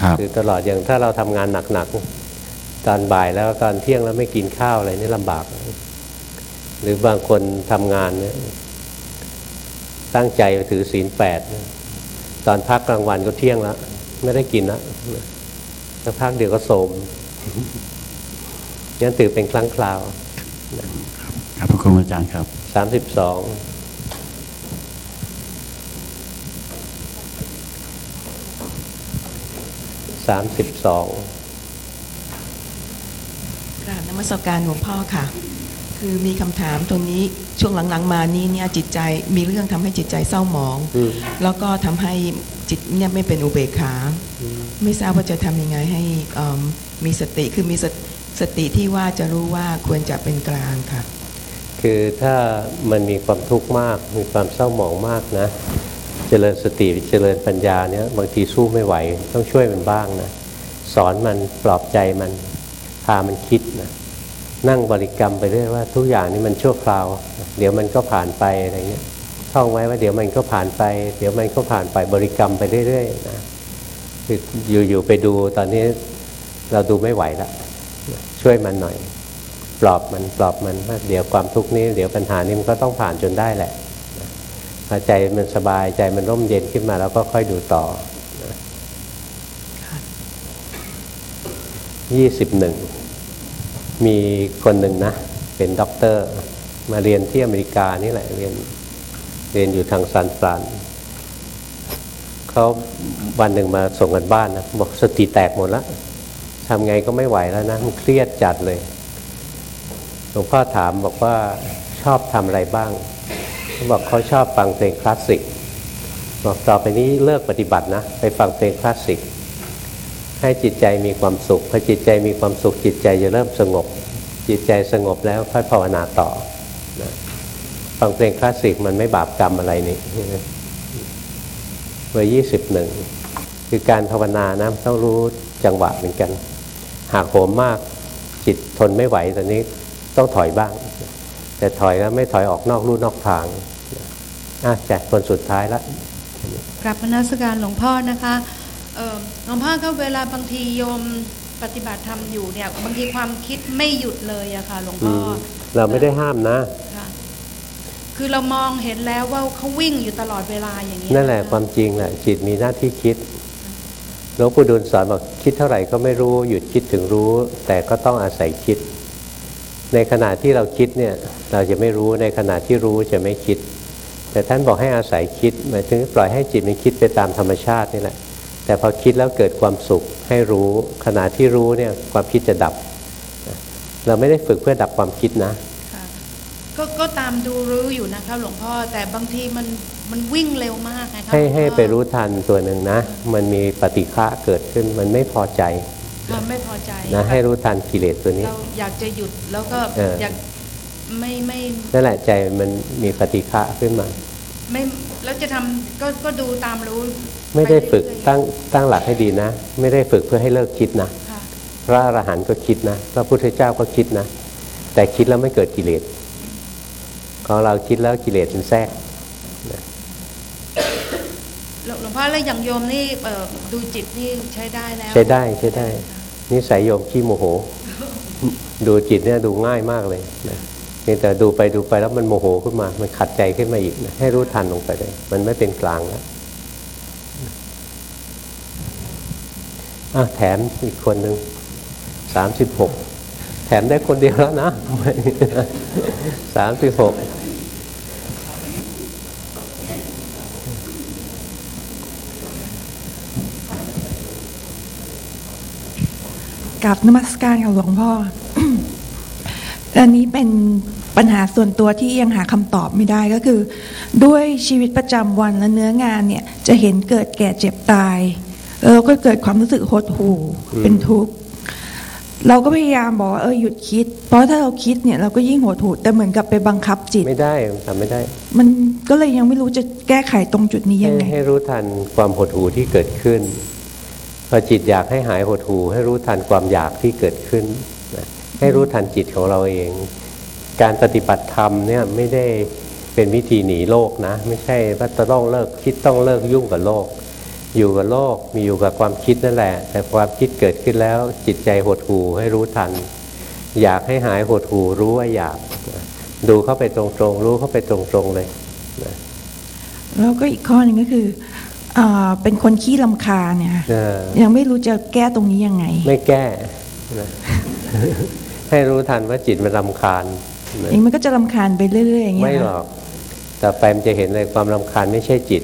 ครับถือตลอดอย่างถ้าเราทำงานหนักๆตอนบ่ายแล้วตอนเที่ยงแล้วไม่กินข้าวอะไรนี่ลำบาก หรือบางคนทำงานเนี่ยตั้งใจถือศีลแปดตอนพักกลางวันก็เที่ยงแล้วไม่ได้กินแล้วสักพักเดี๋ยวก็โสมยันถือเป็นครั้งคราว ครับพระคุณอาจารย์ครับสามสิบสองสามสิบสองกราบนมัสการหลวงพ่อค่ะ คือมีคำถามตรงนี้ช่วงหลังๆ มานี้เนี่ยจิตใจมีเรื่องทำให้จิตใจเศร้าหมองอืมแล้วก็ทำให้จิตเนี่ยไม่เป็นอุเบกขา ไม่ทราบว่าจะทำยังไงให้เอิ่มมีสติคือมีสติ สติที่ว่าจะรู้ว่าควรจะเป็นกลางค่ะ คือถ้ามันมีความทุกข์มาก มีความเศร้าหมองมากนะ เจริญสติเจริญปัญญาเนี่ยบางทีสู้ไม่ไหว ต้องช่วยมันบ้างนะ สอนมันปลอบใจมันพามันคิดนะนั่งบริกรรมไปเรื่อยว่าทุกอย่างนี่มันชั่วคราว เดี๋ยวมันก็ผ่านไปอะไรเงี้ยท่องไว้ว่าเดี๋ยวมันก็ผ่านไป เดี๋ยวมันก็ผ่านไปบริกรรมไปเรื่อยๆนะคืออยู่ๆไปดูตอนนี้เราดูไม่ไหวแล้ว ช่วยมันหน่อย ปลอบมันปลอบมันว่าเดี๋ยวความทุกข์นี้เดี๋ยวปัญหานี้มันก็ต้องผ่านจนได้แหละพอใจมันสบายใจมันร่มเย็นขึ้นมาแล้วก็ค่อยดูต่อยี่สิบหนึ่งมีคนหนึ่งนะ เป็นด็อกเตอร์ มาเรียนที่อเมริกานี่แหละเรียนเรียนอยู่ทางซานฟรานเขาวันหนึ่งมาส่งการบ้านนะบอกสติแตกหมดแล้ว ทำไงก็ไม่ไหวแล้วนะมันเครียดจัดเลยหลวงพ่อถามบอกว่าชอบทำอะไรบ้างเขาบอกเขาชอบฟังเพลงคลาสสิกบอกต่อไปนี้เลิกปฏิบัตินะไปฟังเพลงคลาสสิกให้จิตใจมีความสุขพอจิตใจมีความสุขจิตใจจะเริ่มสงบ จิตใจสงบแล้วค่อยภาวนาต่อนะฟังเพลงคลาสสิกมันไม่บาปกรรมอะไรนี่เบอร์ยี่สิบหนึ่งคือการภาวนานะต้องรู้จังหวะเหมือนกัน หากโหมมากจิตทนไม่ไหวตอนนี้ต้องถอยบ้าง แต่ถอยแล้วไม่ถอยออกนอกลู่นอกทางอะจากคนสุดท้ายละกราบพนัสการหลวงพ่อนะคะเอ่อหลวงพ่อก็เวลาบางทีโยมปฏิบัติธรรมอยู่เนี่ยบางทีความคิดไม่หยุดเลยอะค่ะหลวงอืพ่อมเราไม่ได้ห้ามนะค่ะคือเรามองเห็นแล้วว่าเขาวิ่งอยู่ตลอดเวลาอย่างนี้ยนั่นแหละความจริงแหละจิตมีหน้าที่คิดห ลวงปู่ดูลสอนบอกคิดเท่าไหร่ก็ไม่รู้หยุดคิดถึงรู้ แต่ก็ต้องอาศัยคิด ในขณะที่เราคิดเนี่ยเราจะไม่รู้ในขณะที่รู้จะไม่คิด แต่ท่านบอกให้อาศัยคิดหมายถึงปล่อยให้จิตมันคิดไปตามธรรมชาตินี่แหละ แต่พอคิดแล้วเกิดความสุขให้รู้ ขณะที่รู้เนี่ยความคิดจะดับ เราไม่ได้ฝึกเพื่อดับความคิดนะ ก็ก็ตามดูรู้อยู่นะคะหลวงพ่อแต่บางทีมันมันวิ่งเร็วมากไงคะให้ลวงพ่อให้ไปรู้ทันตัวหนึ่งนะ มันมีปฏิฆะเกิดขึ้นมันไม่พอใจค่ะไม่พอใจนะให้รู้ทันกิเลสตัวนี้เราอยากจะหยุดแล้วก็เออออยากไม่ไม่นั่นแหละใจมันมีปฏิฆะขึ้นมา ไม่แล้วจะทำก็ก็ดูตามรู้ ไม่ได้ฝึกตั้งตั้งหลักให้ดีนะ ไม่ได้ฝึกเพื่อให้เลิกคิดนะค่ะพระอรหันต์ก็คิดนะพระพุทธเจ้าก็คิดนะ แต่คิดแล้วไม่เกิดกิเลส ของเราคิดแล้วกิเลสมันแทรกหลวงหลวงพ่อแล้วอย่างโยมนี่เอ่อดูจิตนี่ใช้ได้แล้ว ใช้ได้ใช้ได้ นิสัยโยมขี้โมโห ดูจิตเนี่ยดูง่ายมากเลยนะเพียงแต่ดูไปดูไปแล้วมันโมโหขึ้นมา มันขัดใจขึ้นมาอีกนะให้รู้ทันลงไปเลย มันไม่เป็นกลางแล้วอะแถมอีกคนหนึ่งสามสิบหก แถมได้คนเดียวแล้วนะสามสิบหกกับนมัสการกับหลวงพ่อ อันนี้เป็นปัญหาส่วนตัวที่ยังหาคำตอบไม่ได้ก็คือ ด้วยชีวิตประจำวันและเนื้องานเนี่ย จะเห็นเกิดแก่เจ็บตายแล้วก็เกิดความรู้สึกหดหู่เป็นทุกข์ เราก็พยายามบอกว่าเออหยุดคิด เพราะถ้าเราคิดเนี่ยเราก็ยิ่งหดหู่แต่เหมือนกับไปบังคับจิต ไม่ได้ทำไม่ได้ มันก็เลยยังไม่รู้จะแก้ไขตรงจุดนี้ให้ยังไงให้รู้ทันความหดหู่ที่เกิดขึ้นพอจิตอยากให้หายหดหู่ให้รู้ทันความอยากที่เกิดขึ้นนะให้รู้ทันจิตของเราเอง การปฏิบัติธรรมเนี่ยไม่ได้เป็นวิธีหนีโลกนะ ไม่ใช่ว่าจะต้องเลิกคิดต้องเลิกยุ่งกับโลก อยู่กับโลกมีอยู่กับความคิดนั่นแหละ แต่ความคิดเกิดขึ้นแล้วจิตใจหดหู่ให้รู้ทัน อยากให้หายหดหู่รู้ว่าอยากนะดูเข้าไปตรงๆ รู้เข้าไปตรงๆเลยนะแล้วก็อีกข้อหนึ่งก็คืออ่าเป็นคนขี้ลำคาญเนี่ยเออยังไม่รู้จะแก้ตรงนี้ยังไง ไม่แก้นะให้รู้ทันว่าจิตมันรำคาญนะเองมันก็จะลำคาญไปเรื่อยๆอย่างเงี้ยไม่หรอก แต่ไปมันจะเห็นเลยความรำคาญไม่ใช่จิต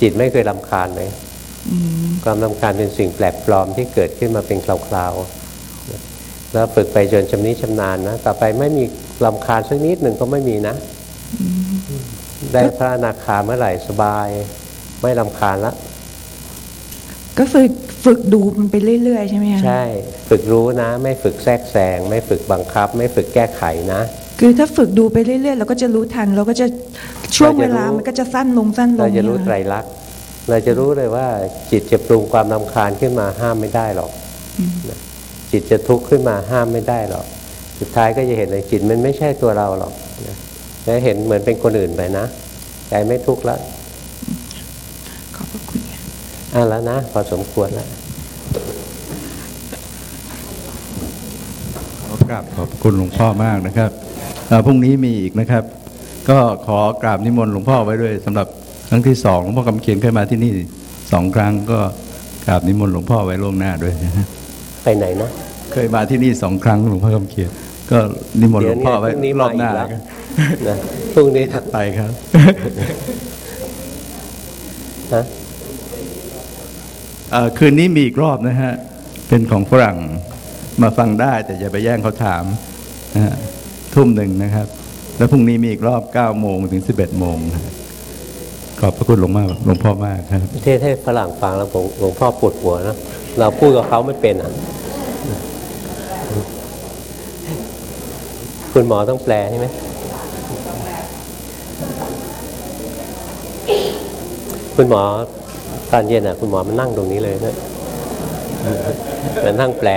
จิตไม่เคยรำคาญเลยอืมความรำคาญเป็นสิ่งแปลกปลอมที่เกิดขึ้นมาเป็นคราวๆแล้วฝึกไปจนชำนิชำนาญนะต่อไปไม่มีรำคาญสักนิดหนึ่งก็ไม่มีนะได้พระอนาคาเมื่อไหร่สบาย ไม่รำคาญละก็ฝึกฝึกดูมันไปเรื่อยๆใช่ไหมคะใช่ ฝึกรู้นะ ไม่ฝึกแทรกแซงไม่ฝึกบังคับ ไม่ฝึกแก้ไขนะ คือถ้าฝึกดูไปเรื่อยๆเราก็จะรู้ทันเราก็จะ ช่วงเราจะรู้เวลามันก็จะสั้นลงสั้นลเรางจะรู้เนี่ยไตรลักษณ์เราจะรู้เลยว่า จิตจะปรุงความรำคาญขึ้นมาห้ามไม่ได้หรอกนะจิตจะทุกข์ขึ้นมาห้ามไม่ได้หรอก สุดท้ายก็จะเห็นเลยจิตมันไม่ใช่ตัวเราหรอกนะแล้วเห็นเหมือนเป็นคนอื่นไปนะใจไม่ทุกข์แล้วขอบพระคุณอะแล้วนะพอสมควรแล้วขอกราบขอบคุณหลวงพ่อมากนะครับเอ่อพรุ่งนี้มีอีกนะครับ ก็ขอกราบนิมนต์หลวงพ่อไว้ด้วยสำหรับครั้งที่สองหลวงพ่อคำเขียนเคยมาที่นี่สองครั้งก็กราบนิมนต์หลวงพ่อไว้ล่วงหน้าด้วยนะฮะไปไหนนะเคยมาที่นี่สองครั้งหลวงพ่อคำเขียนก็นิมนต์หลวงพ่อไว้เดี๋ยวนี้รอบหน้ามาอีกแล้วครับนะพรุ่งนี้ถัดไปครับฮะเอ่อคืนนี้มีอีกรอบนะฮะ เป็นของฝรั่งมาฟังได้แต่อย่าไปแย่งเขาถามนะฮะทุ่มหนึ่งนะครับ แล้วพรุ่งนี้มีอีกรอบ 9 โมงถึง 11 โมงนะขอบพระคุณหลวงมากหลวงพ่อมากครับเทศให้ฝรั่งฟังแล้วผมหลวงพ่อปวดหัวนะเราพูดกับเขาไม่เป็นอะคุณหมอต้องแปลใช่ไหมคุณหมอตอนเย็นอะ คุณหมอมันนั่งตรงนี้เลยนะมันนั่งแปล